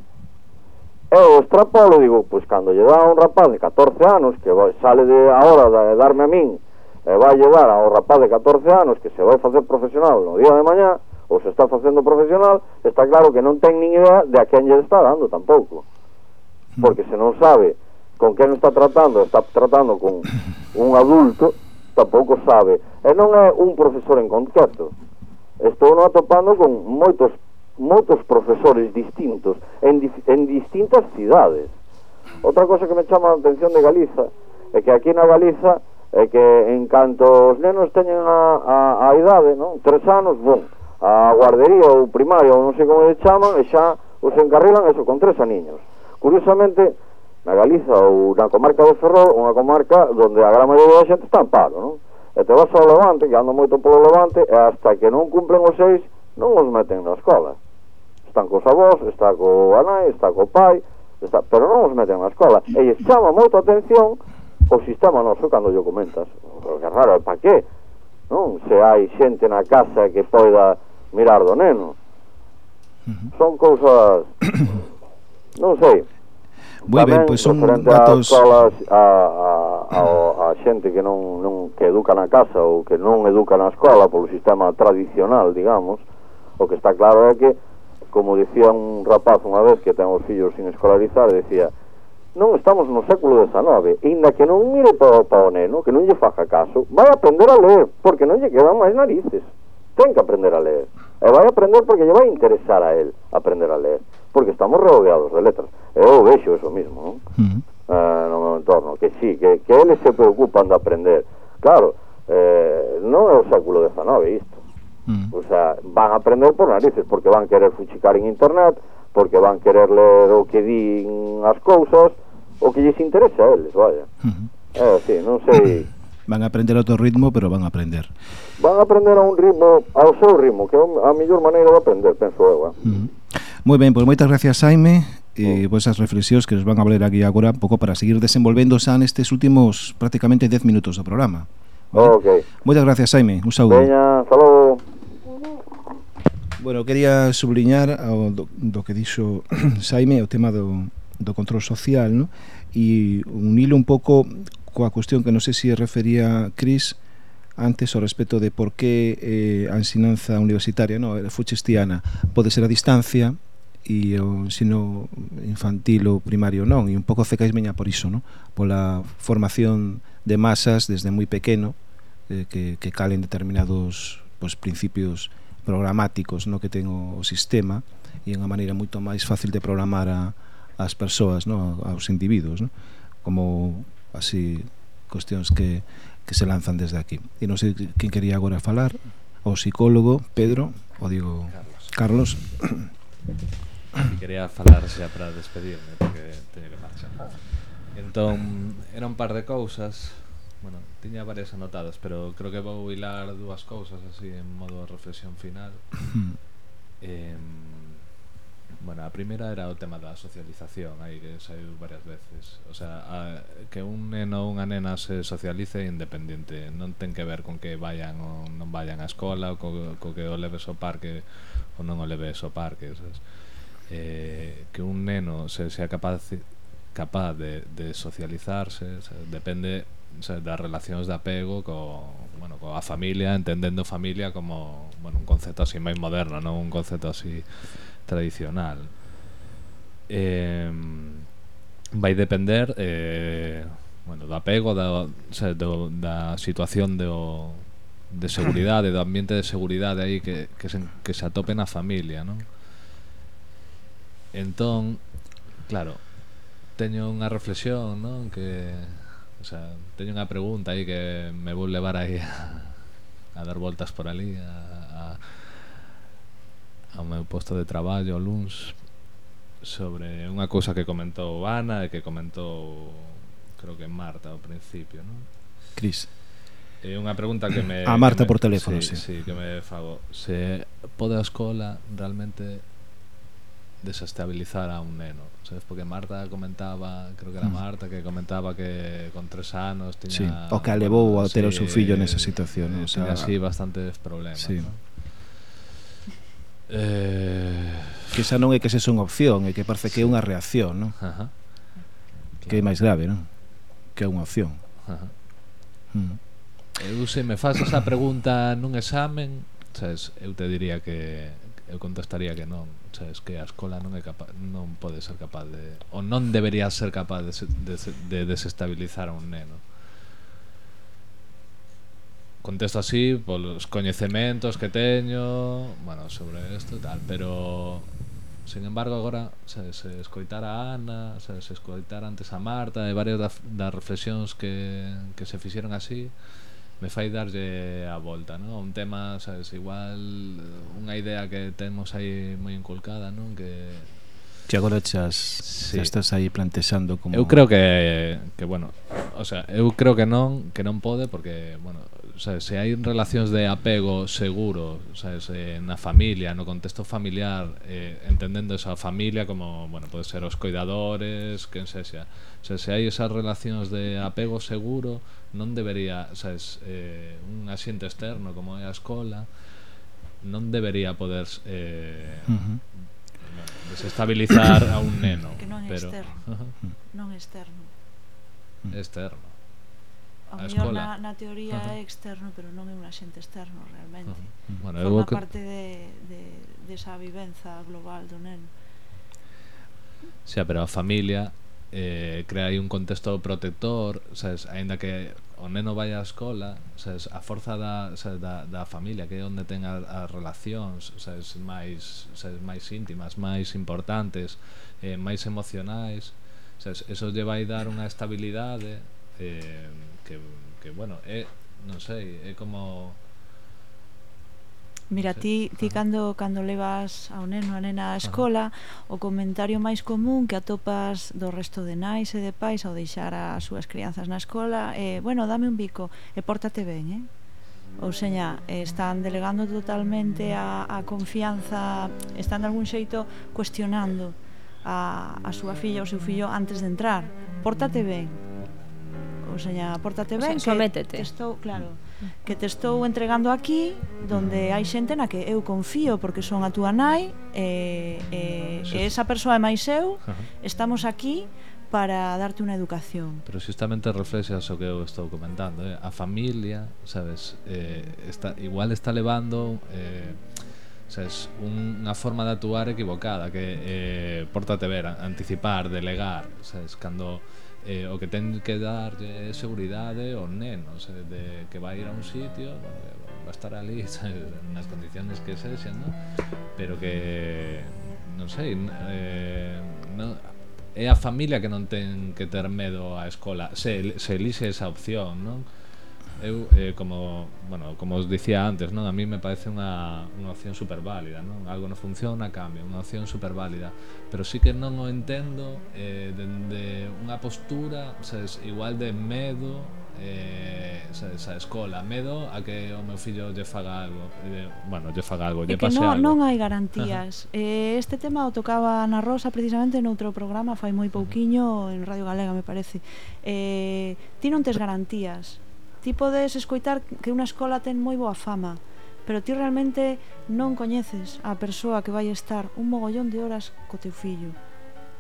Speaker 10: Eu extrapolo, digo, pois cando lle dá un rapaz de 14 anos que vai, sale de agora de darme a min e vai llevar ao rapaz de 14 anos que se vai facer profesional no día de mañá ou se está facendo profesional, está claro que non ten nin idea de a quen lle está dando tampouco. Porque se non sabe con quen está tratando, está tratando con un adulto, tampouco sabe. E non é un profesor en concreto, estou no atopando con moitos moitos profesores distintos en, en distintas cidades. Outra cosa que me chama a atención de Galiza é que aquí na Galiza é que en canto os nenos teñen a, a, a idade, non? Tres anos, bon, a guardería ou primaria ou non sei como se chaman e xa os encarrilan eso con tres aniños. Curiosamente, na Galiza ou na comarca do Ferrol, unha comarca onde a gran maioría da xente está en paro, non? E te vas ao Levante, que ando moito polo Levante, e hasta que non cumplen os seis, non os meten na escola. Están cos avós, está co anai, está co pai, está... pero non os meten na escola. E chama moito a atención o sistema noso cando yo comentas. Que raro, pa que? Non? Se hai xente na casa que poida mirar do neno. Son cousas... non sei,
Speaker 1: Moi ben, pois son datos...
Speaker 10: A, a, a, a xente que non, non que educa na casa ou que non educa na escola polo sistema tradicional, digamos, o que está claro é que, como decía un rapaz unha vez que ten os fillos sin escolarizar, decía, non estamos no século XIX, inda que non mire para, para o neno, que non lle faja caso, vai aprender a ler, porque non lle quedan máis narices. Ten que aprender a ler. E vai aprender porque lle vai interesar a él aprender a ler, porque estamos rodeados de letras. Eu vexo eso mismo, non? Uh -huh. eh, no meu ah, entorno, que sí, que, que eles se preocupan de aprender. Claro, eh, non é o século XIX isto. Mm. O sea, van a aprender por narices porque van querer fuchicar en internet, porque van querer ler o que din as cousas, o que lles interesa a eles, vaya. Mm. Eh, sí, non sei
Speaker 1: Van a aprender outro ritmo, pero van a aprender.
Speaker 10: Van a aprender a un ritmo, ao seu ritmo, que é a mellor maneira de aprender, penso eu. Eh? Uh
Speaker 1: -huh. Moi ben, pois moitas gracias, Jaime, e eh, pois as reflexións que nos van a valer aquí agora un pouco para seguir desenvolvendo xa nestes últimos prácticamente 10 minutos do programa.
Speaker 10: Vale? Ok. okay.
Speaker 1: Moitas gracias, Jaime. Un saúdo.
Speaker 10: Veña, saludo.
Speaker 1: Bueno, quería subliñar ao, do, do que dixo Saime o tema do, do control social, ¿no? e unilo un pouco coa cuestión que non sei se refería Cris antes ao respecto de por que eh, a ensinanza universitaria, no, fuchestiana, pode ser a distancia e o ensino infantil ou primario non, e un pouco cecais meña por iso, non? pola formación de masas desde moi pequeno eh, que, que calen determinados pues, principios programáticos no que ten o, o sistema e unha maneira moito máis fácil de programar a, as persoas, no? aos individuos, no? como así cuestións que, que se lanzan desde aquí. E non sei quen quería agora falar o psicólogo Pedro o digo Carlos,
Speaker 9: Carlos. quería falar xa para despedirme porque teño que marchar. Entón era un par de cousas. Bueno, tiña varias anotadas pero creo que vou hilar dúas cousas así en modo reflexión final. Eh, Bueno, a primeira era o tema da socialización, aí que saiu varias veces. O sea, a, que un neno ou unha nena se socialice independente, non ten que ver con que vayan ou non vayan á escola, ou co, co que o leves ao parque ou non o leves ao parque, sabes? Eh, que un neno se sea capaz capaz de, de socializarse, sabes? depende sabes, das relacións de apego co, bueno, coa familia, entendendo familia como bueno, un concepto así máis moderno, non un concepto así tradicional. Eh, vai depender eh, bueno, do apego, da, o sea, do, da situación do, de seguridade, do ambiente de seguridade aí que, que, se, que se atope na familia, non? Entón, claro, teño unha reflexión, non? Que, o sea, teño unha pregunta aí que me vou levar aí a, a dar voltas por ali, a, a ao meu posto de traballo luns sobre unha cousa que comentou Ana e que comentou creo que Marta ao principio, non?
Speaker 1: Cris.
Speaker 9: É unha pregunta que me
Speaker 1: A Marta
Speaker 9: me,
Speaker 1: por teléfono, sí,
Speaker 9: sí. sí, que me fago. Se pode a escola realmente desestabilizar a un neno, sabes? Porque Marta comentaba, creo que era mm. Marta que comentaba que con tres anos tiña
Speaker 1: sí, o que levou a ter o seu fillo nesa situación,
Speaker 9: eh, o sea, así bastantes problemas, sí. ¿no?
Speaker 1: Eh... Que xa non é que se son opción, é que parece que é unha reacción, non? Ajá. Claro. Que é máis grave, non? Que é unha opción. Ajá.
Speaker 9: Mm. Eu se me faz esa pregunta nun examen, sabes, eu te diría que eu contestaría que non, sabes, que a escola non é capaz non pode ser capaz de ou non debería ser capaz de, de, de desestabilizar a un neno contesto así polos coñecementos que teño, bueno, sobre isto e tal, pero Sin embargo, agora, se, se escoitar a Ana, se, se escoitar antes a Marta e varias das, das reflexións que, que se fixeron así, me fai darlle a volta, non? Un tema, sabes, igual unha idea que temos aí moi inculcada, non? Que
Speaker 1: Que agora chas, sí. xa estás aí plantexando como
Speaker 9: Eu creo que que bueno, o sea, eu creo que non, que non pode porque, bueno, sabes, se hai relacións de apego seguro sabes, eh, na familia, no contexto familiar eh, entendendo esa familia como, bueno, pode ser os cuidadores quen sexa, o sea, se hai esas relacións de apego seguro non debería, sabes, eh, un asiento externo como é a escola non debería poder eh, uh -huh. desestabilizar a un neno
Speaker 3: que non é
Speaker 9: pero...
Speaker 3: externo. Non externo. Mm.
Speaker 9: Externo
Speaker 3: a escola. na, na teoría uh -huh. é externo pero non é un agente externo realmente uh
Speaker 9: -huh. bueno,
Speaker 3: forma que... parte de, de, desa esa vivenza global do neno
Speaker 9: Xa, pero a familia eh, crea aí un contexto protector sabes, aínda que o neno vai á escola sabes, a forza da, sabes, da, da familia que é onde ten as, as relacións sabes, máis, sabes, máis íntimas máis importantes eh, máis emocionais sabes, eso lle vai dar unha estabilidade eh, que, que bueno, eh, é, non sei, é eh, como
Speaker 3: Mira, ti, ti cando, cando levas ao neno, a nena á escola, Ajá. o comentario máis común que atopas do resto de nais e de pais ao deixar as súas crianzas na escola é, eh, bueno, dame un bico e pórtate ben, eh? Ou seña, eh, están delegando totalmente a, a confianza, están de algún xeito cuestionando a, a súa filla ou seu fillo antes de entrar. Pórtate ben, o seña, pórtate ben,
Speaker 4: o sea,
Speaker 3: que, que estou, claro, que te estou entregando aquí donde hai xente na que eu confío porque son a túa nai e, e, e esa persoa é máis eu, estamos aquí para darte unha educación.
Speaker 9: Pero justamente reflexas o que eu estou comentando, eh? a familia, sabes, eh, está igual está levando eh, sabes, unha forma de actuar equivocada que eh, pórtate ver, anticipar, delegar, sabes, cando eh, o que ten que dar eh, seguridade aos nenos eh, de que vai ir a un sitio bueno, va a estar ali nas condiciones que sexen ¿no? pero que non sei eh, no, é a familia que non ten que ter medo á escola se, se elixe esa opción non? eu eh, como, bueno, como os dicía antes, non? A mí me parece unha, unha opción super válida, non? Algo non funciona, cambia, unha opción super válida, pero sí que non o entendo eh dende unha postura, sabes, igual de medo eh, sabes, a escola, medo a que o meu fillo lle faga algo, eh, bueno, lle faga algo, lle pase
Speaker 3: non,
Speaker 9: algo.
Speaker 3: non hai garantías. Eh, este tema o tocaba Ana Rosa precisamente noutro programa fai moi pouquiño en Radio Galega, me parece. Eh, ti non tes garantías ti podes escoitar que unha escola ten moi boa fama, pero ti realmente non coñeces a persoa que vai estar un mogollón de horas co teu fillo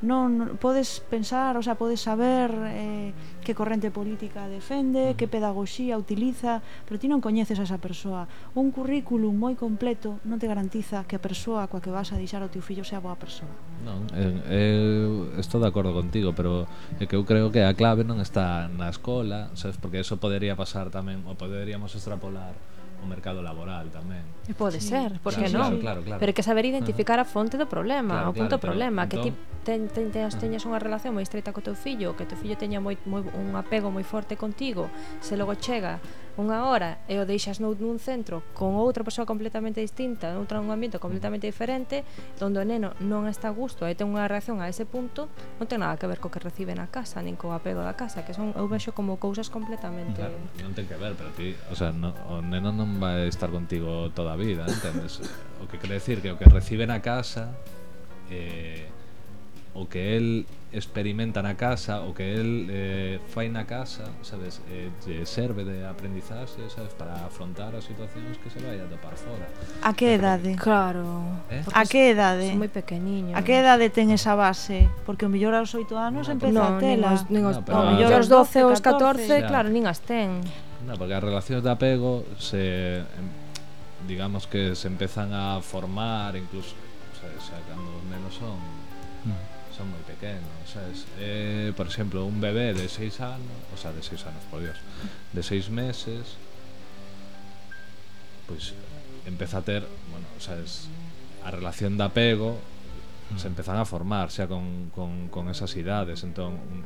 Speaker 3: non, podes pensar, o sea, podes saber eh, que corrente política defende, mm. que pedagogía utiliza, pero ti non coñeces a esa persoa. Un currículum moi completo non te garantiza que a persoa coa que vas a deixar o teu fillo sea boa persoa.
Speaker 9: Non, eu, eu estou de acordo contigo, pero é que eu creo que a clave non está na escola, sabes, porque eso podería pasar tamén, ou poderíamos extrapolar o mercado laboral tamén.
Speaker 4: E pode sí. ser, por que
Speaker 9: claro,
Speaker 4: non?
Speaker 9: Claro, claro, claro.
Speaker 4: Pero que saber identificar uh -huh. a fonte do problema,
Speaker 9: claro,
Speaker 4: o punto
Speaker 9: claro,
Speaker 4: do
Speaker 9: problema,
Speaker 4: que
Speaker 9: entón...
Speaker 4: ti ten, ten, teñas, teñas unha relación moi estreita co teu fillo, que teu fillo teña moi, moi un apego moi forte contigo, se logo chega unha hora e o deixas nun, nun centro con outra persoa completamente distinta, noutra un ambiente completamente mm. diferente, onde o neno non está a gusto e ten unha reacción a ese punto, non ten nada que ver co que recibe na casa, nin co apego da casa, que son eu vexo como cousas completamente
Speaker 9: Claro, non ten que ver, pero ti, o sea, no, o neno non vai estar contigo toda a vida, entendes? o que quere decir que o que recibe na casa eh o que el experimenta na casa, o que el eh, fai na casa, sabes, eh, lle serve de aprendizaxe, sabes, para afrontar as situacións que se vai a topar fora.
Speaker 3: A que edade?
Speaker 4: Claro.
Speaker 9: Eh?
Speaker 3: A que edade?
Speaker 4: Son moi pequeniño.
Speaker 3: A que edade ten esa base? Porque o mellor aos 8 anos
Speaker 9: no,
Speaker 3: empeza
Speaker 4: no,
Speaker 3: a tela.
Speaker 4: Nin os, nin os,
Speaker 9: no, pero,
Speaker 4: o
Speaker 9: mellor
Speaker 3: aos
Speaker 4: 12, aos 14,
Speaker 3: 14
Speaker 4: claro, nin as ten.
Speaker 9: No, porque as relacións de apego se digamos que se empezan a formar incluso, o sea, cando menos son mm son moi pequenos, sabes? Eh, por exemplo, un bebé de 6 anos, o sea, de 6 anos, por Dios, de 6 meses, pois empeza a ter, bueno, sabes, a relación de apego se mm. empezan a formar, xa con, con, con esas idades, entón un,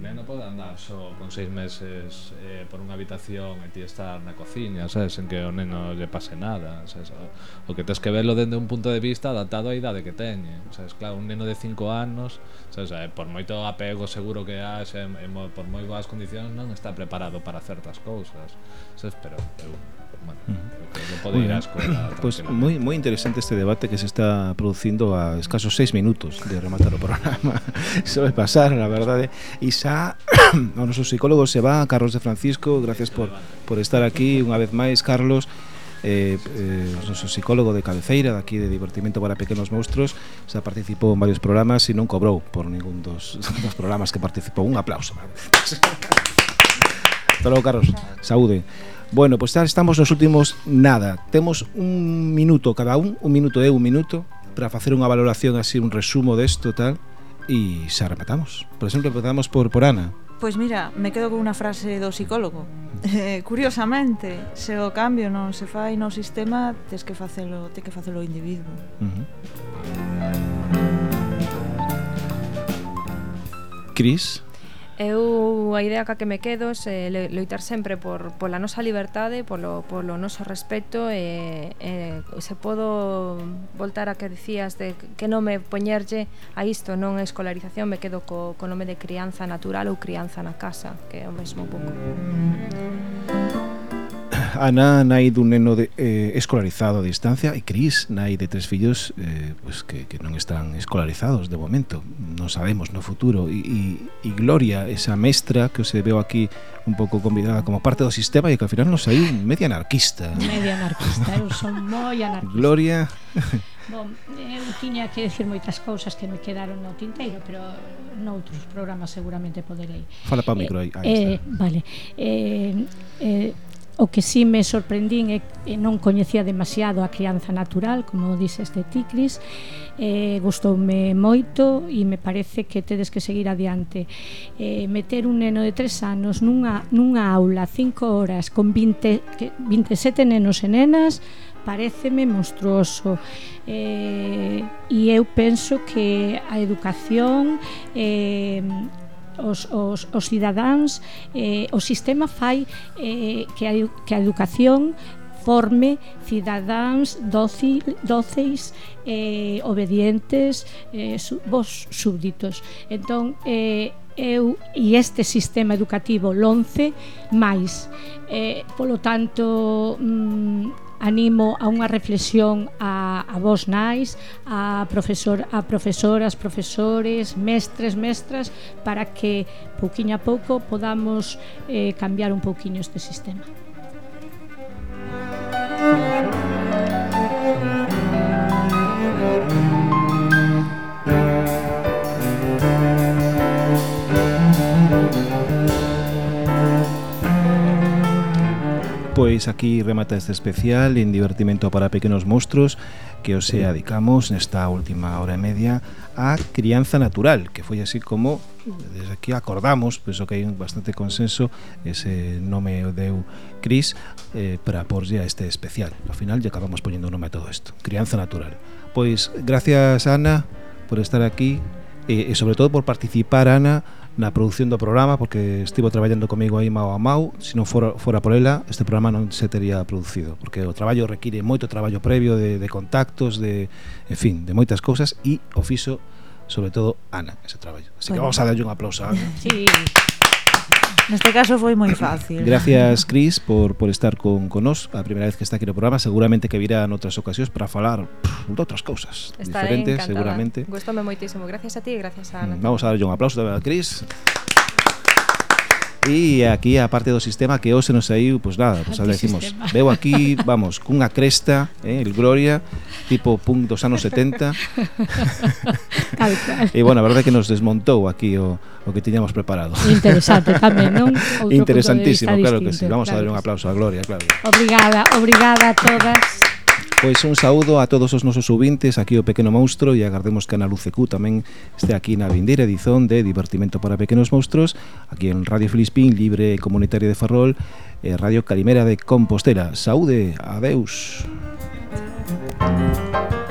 Speaker 9: neno pode andar só con seis meses eh, por unha habitación e ti estar na cociña, sabes, sen que o neno lle pase nada, sabes, o, o que tens que verlo dende un punto de vista adaptado á idade que teñe, sabes, claro, un neno de cinco anos, sabes, eh, por moito apego seguro que haxe, eh, por moi boas condicións non está preparado para certas cousas, sabes, pero eu bueno, uh -huh.
Speaker 1: muy,
Speaker 9: irás
Speaker 1: pues moi moi interesante este debate que se está producindo a escasos seis minutos de rematar o programa. Sobe pasar, na verdade ¿eh? Isa, o noso psicólogo se va Carlos de Francisco, gracias por, por estar aquí unha vez máis, Carlos eh, eh, o noso psicólogo de cabeceira daqui de Divertimento para Pequenos Monstruos. Xa participou en varios programas e non cobrou por ningún dos, dos programas que participou un aplauso Hasta logo, Carlos, saúde. Bueno, pois pues estamos nos últimos nada. Temos un minuto cada un, un minuto eu, un minuto para facer unha valoración así, un resumo desto tal e xa rematamos. Por exemplo, empezamos por por Ana.
Speaker 3: Pois pues mira, me quedo con unha frase do psicólogo. Eh, curiosamente, se o cambio non se fai no sistema, tes que facelo, te que facelo o individuo.
Speaker 1: Uh -huh. Cris?
Speaker 4: Eu a idea ca que me quedo é loitar sempre por pola nosa liberdade, polo polo noso respeto e, e se podo voltar a que dicías de que non me poñerlle a isto, non é escolarización, me quedo co, co nome de crianza natural ou crianza na casa, que é o mesmo pouco.
Speaker 1: Ana, nai dun neno de, eh, escolarizado a distancia e Cris, nai de tres fillos eh, pues que, que non están escolarizados de momento, non sabemos no futuro e, e, e Gloria, esa mestra que se veo aquí un pouco convidada como parte do sistema e que al final nos saiu media anarquista
Speaker 8: media anarquista, eu son moi anarquista
Speaker 1: Gloria
Speaker 8: Bom, eu tiña que decir moitas cousas que me quedaron no tinteiro, pero noutros programas seguramente poderei.
Speaker 1: Fala para o micro aí.
Speaker 8: Eh, eh, vale. Eh, eh, O que si sí me sorprendín é que non coñecía demasiado a crianza natural, como dices de Ticris, eh, gustoume moito e me parece que tedes que seguir adiante. Eh, meter un neno de tres anos nunha, nunha aula cinco horas con 20, 27 nenos e nenas pareceme monstruoso eh, e eu penso que a educación eh, os, os, os cidadáns eh, o sistema fai eh, que, a, que a educación forme cidadáns dócil, dóceis eh, obedientes eh, su, vos súbditos. Entón eh, eu e este sistema educativo LONCE máis. Eh, polo tanto mm, animo a unha reflexión a, a vos nais, a profesor a profesoras, profesores, mestres, mestras para que pouquiño a pouco podamos eh, cambiar un pouquiño este sistema.
Speaker 1: Música Pois aquí remata este especial en divertimento para pequenos monstruos que os se adicamos nesta última hora e media a crianza natural, que foi así como desde aquí acordamos, penso que hai un bastante consenso, ese nome deu Cris eh, para porlle a este especial. Ao final lle acabamos poñendo nome a todo isto, crianza natural. Pois gracias Ana por estar aquí e, e sobre todo por participar Ana na produción do programa porque estivo traballando comigo aí mao a mao se non fora, fora por ela este programa non se teria producido porque o traballo require moito traballo previo de, de contactos de, en fin, de moitas cousas e o fixo sobre todo Ana ese traballo así bueno. que vamos a darlle un aplauso a Ana
Speaker 3: sí. Neste caso foi moi fácil.
Speaker 1: Gracias, Cris, por, por estar con, con nós a primeira vez que está aquí no programa. Seguramente que virá en outras ocasións para falar pff, de outras cousas
Speaker 4: Estaré
Speaker 1: diferentes,
Speaker 4: encantada.
Speaker 1: seguramente.
Speaker 4: Gustame moitísimo. Gracias a ti e gracias a mm, Ana.
Speaker 1: Vamos a darlle un aplauso tamén a Cris. Aplausos. E aquí a parte do sistema que hoxe nos saiu, pois pues nada, pois pues, decimos, veo aquí, vamos, cunha cresta, eh, el Gloria, tipo punk dos anos 70. Tal. E bueno, a verdade é que nos desmontou aquí o, o que tiñamos preparado.
Speaker 8: Interesante tamén, non? Outro
Speaker 1: Interesantísimo, claro distinto, que sí. Vamos claro a dar un aplauso a Gloria, claro.
Speaker 8: Obrigada, obrigada a todas.
Speaker 1: Pois un saúdo a todos os nosos subintes aquí o Pequeno Monstro e agardemos que Ana Lucecu tamén este aquí na vindeira edición de Divertimento para Pequenos Monstros aquí en Radio Filispín, Libre Comunitaria de Ferrol e Radio Calimera de Compostela. Saúde, adeus. Música